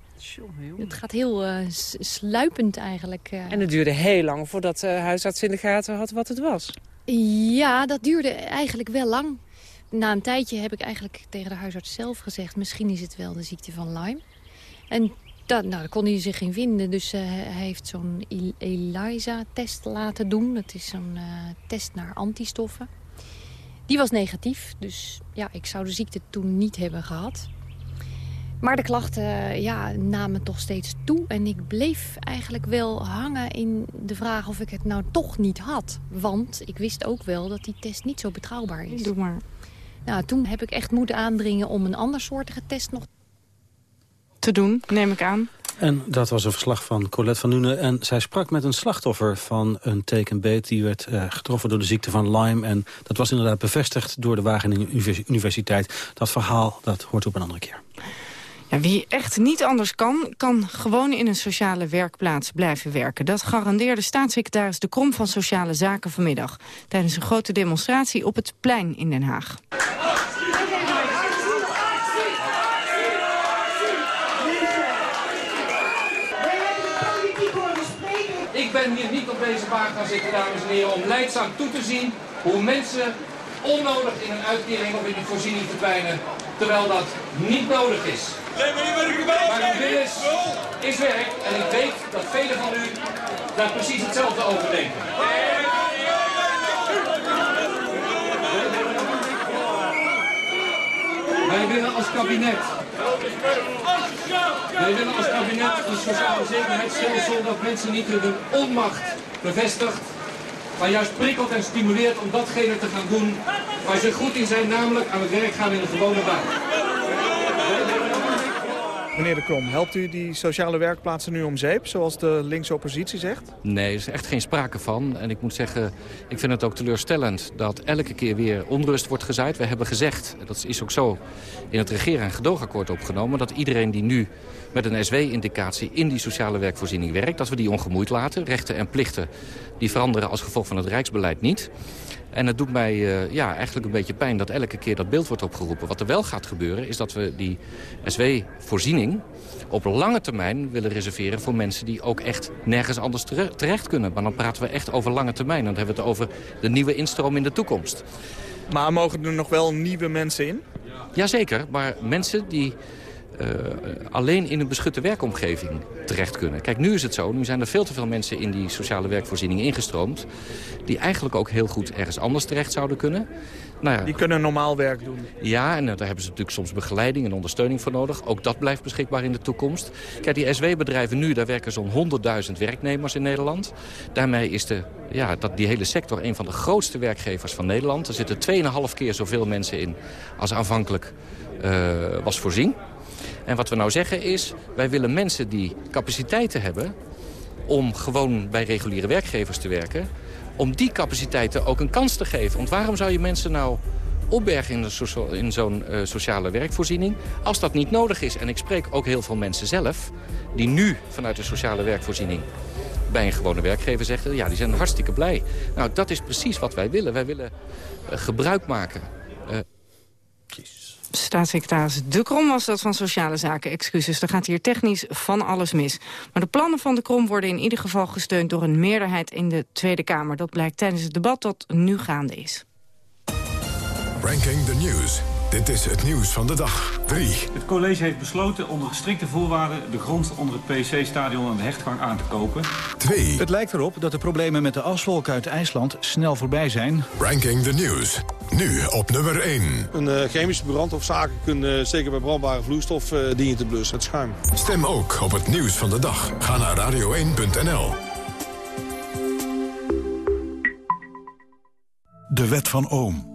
Het gaat heel uh, sluipend eigenlijk. En het duurde heel lang voordat de huisarts in de gaten had wat het was. Ja, dat duurde eigenlijk wel lang. Na een tijdje heb ik eigenlijk tegen de huisarts zelf gezegd... misschien is het wel de ziekte van Lyme. En dat, nou, daar kon hij zich in vinden. Dus uh, hij heeft zo'n ELISA-test laten doen. Dat is zo'n uh, test naar antistoffen. Die was negatief, dus ja, ik zou de ziekte toen niet hebben gehad. Maar de klachten ja, namen toch steeds toe. En ik bleef eigenlijk wel hangen in de vraag of ik het nou toch niet had. Want ik wist ook wel dat die test niet zo betrouwbaar is. Doe maar. Nou, toen heb ik echt moeten aandringen om een andersoortige test nog te doen, neem ik aan. En dat was een verslag van Colette van Nuenen. En zij sprak met een slachtoffer van een tekenbeet... die werd uh, getroffen door de ziekte van Lyme. En dat was inderdaad bevestigd door de Wageningen Universiteit. Dat verhaal dat hoort op een andere keer. Wie echt niet anders kan, kan gewoon in een sociale werkplaats blijven werken. Dat garandeerde staatssecretaris De Krom van Sociale Zaken vanmiddag... tijdens een grote demonstratie op het plein in Den Haag. Ik ben hier niet op deze baan gaan zitten, dames en heren, om leidzaam toe te zien hoe mensen onnodig in een uitkering of in een voorziening verdwijnen, terwijl dat niet nodig is. Maar uw wil is, is werk en ik weet dat velen van u daar precies hetzelfde over denken. Wij willen als kabinet wij willen als kabinet een sociale zekerheidsstelsel dat mensen niet hun onmacht bevestigt, maar juist prikkelt en stimuleert om datgene te gaan doen waar ze goed in zijn, namelijk aan het werk gaan in een gewone baan. Meneer De Krom, helpt u die sociale werkplaatsen nu om zeep, zoals de linkse oppositie zegt? Nee, er is echt geen sprake van. En ik moet zeggen, ik vind het ook teleurstellend dat elke keer weer onrust wordt gezaaid. We hebben gezegd, dat is ook zo in het regeren- en gedoogakkoord opgenomen... dat iedereen die nu met een SW-indicatie in die sociale werkvoorziening werkt... dat we die ongemoeid laten. Rechten en plichten die veranderen als gevolg van het Rijksbeleid niet. En het doet mij uh, ja, eigenlijk een beetje pijn dat elke keer dat beeld wordt opgeroepen. Wat er wel gaat gebeuren is dat we die SW-voorziening op lange termijn willen reserveren voor mensen die ook echt nergens anders terecht kunnen. Maar dan praten we echt over lange termijn. Dan hebben we het over de nieuwe instroom in de toekomst. Maar mogen er nog wel nieuwe mensen in? Jazeker, maar mensen die uh, alleen in een beschutte werkomgeving terecht kunnen. Kijk, nu is het zo, nu zijn er veel te veel mensen in die sociale werkvoorziening ingestroomd... die eigenlijk ook heel goed ergens anders terecht zouden kunnen. Nou ja, die kunnen normaal werk doen. Ja, en daar hebben ze natuurlijk soms begeleiding en ondersteuning voor nodig. Ook dat blijft beschikbaar in de toekomst. Kijk, die SW-bedrijven nu, daar werken zo'n 100.000 werknemers in Nederland. Daarmee is de, ja, dat, die hele sector een van de grootste werkgevers van Nederland. Er zitten 2,5 keer zoveel mensen in als aanvankelijk uh, was voorzien. En wat we nou zeggen is, wij willen mensen die capaciteiten hebben... om gewoon bij reguliere werkgevers te werken... om die capaciteiten ook een kans te geven. Want waarom zou je mensen nou opbergen in, zo'n uh, sociale werkvoorziening... als dat niet nodig is? En ik spreek ook heel veel mensen zelf... die nu vanuit de sociale werkvoorziening bij een gewone werkgever zeggen... ja, die zijn hartstikke blij. Nou, dat is precies wat wij willen. Wij willen uh, gebruik maken... Uh, Staatssecretaris De Krom was dat van Sociale Zaken. Excuses, er gaat hier technisch van alles mis. Maar de plannen van De Krom worden in ieder geval gesteund... door een meerderheid in de Tweede Kamer. Dat blijkt tijdens het debat dat nu gaande is. Ranking the News. Dit is het nieuws van de dag. 3. Het college heeft besloten onder strikte voorwaarden... de grond onder het PSC-stadion en de hechtgang aan te kopen. 2. Het lijkt erop dat de problemen met de aswolk uit IJsland snel voorbij zijn. Ranking the News. Nu op nummer 1. Een uh, chemische brandstofzaken kunnen uh, zeker bij brandbare vloeistof uh, dienen te blussen, het schuim. Stem ook op het nieuws van de dag. Ga naar radio1.nl. De wet van Ohm.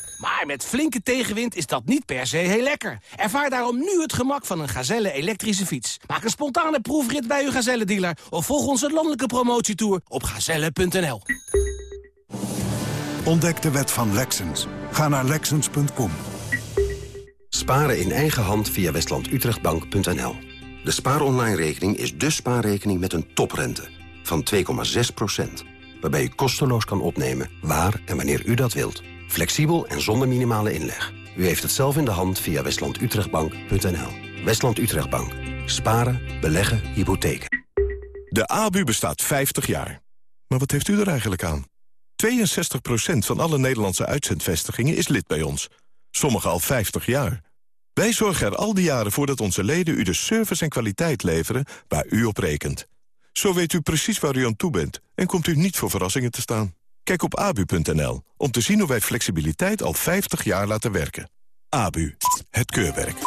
Maar met flinke tegenwind is dat niet per se heel lekker. Ervaar daarom nu het gemak van een Gazelle elektrische fiets. Maak een spontane proefrit bij uw Gazelle-dealer... of volg onze landelijke promotietour op gazelle.nl. Ontdek de wet van Lexens. Ga naar Lexens.com. Sparen in eigen hand via westlandutrechtbank.nl. De spaaronline-rekening is de spaarrekening met een toprente van 2,6% waarbij u kosteloos kan opnemen waar en wanneer u dat wilt. Flexibel en zonder minimale inleg. U heeft het zelf in de hand via westlandutrechtbank.nl. Westland Utrechtbank. Sparen, beleggen, hypotheken. De ABU bestaat 50 jaar. Maar wat heeft u er eigenlijk aan? 62% van alle Nederlandse uitzendvestigingen is lid bij ons. Sommige al 50 jaar. Wij zorgen er al die jaren voor dat onze leden u de service en kwaliteit leveren waar u op rekent. Zo weet u precies waar u aan toe bent en komt u niet voor verrassingen te staan. Kijk op abu.nl om te zien hoe wij flexibiliteit al 50 jaar laten werken. ABU, het keurwerk.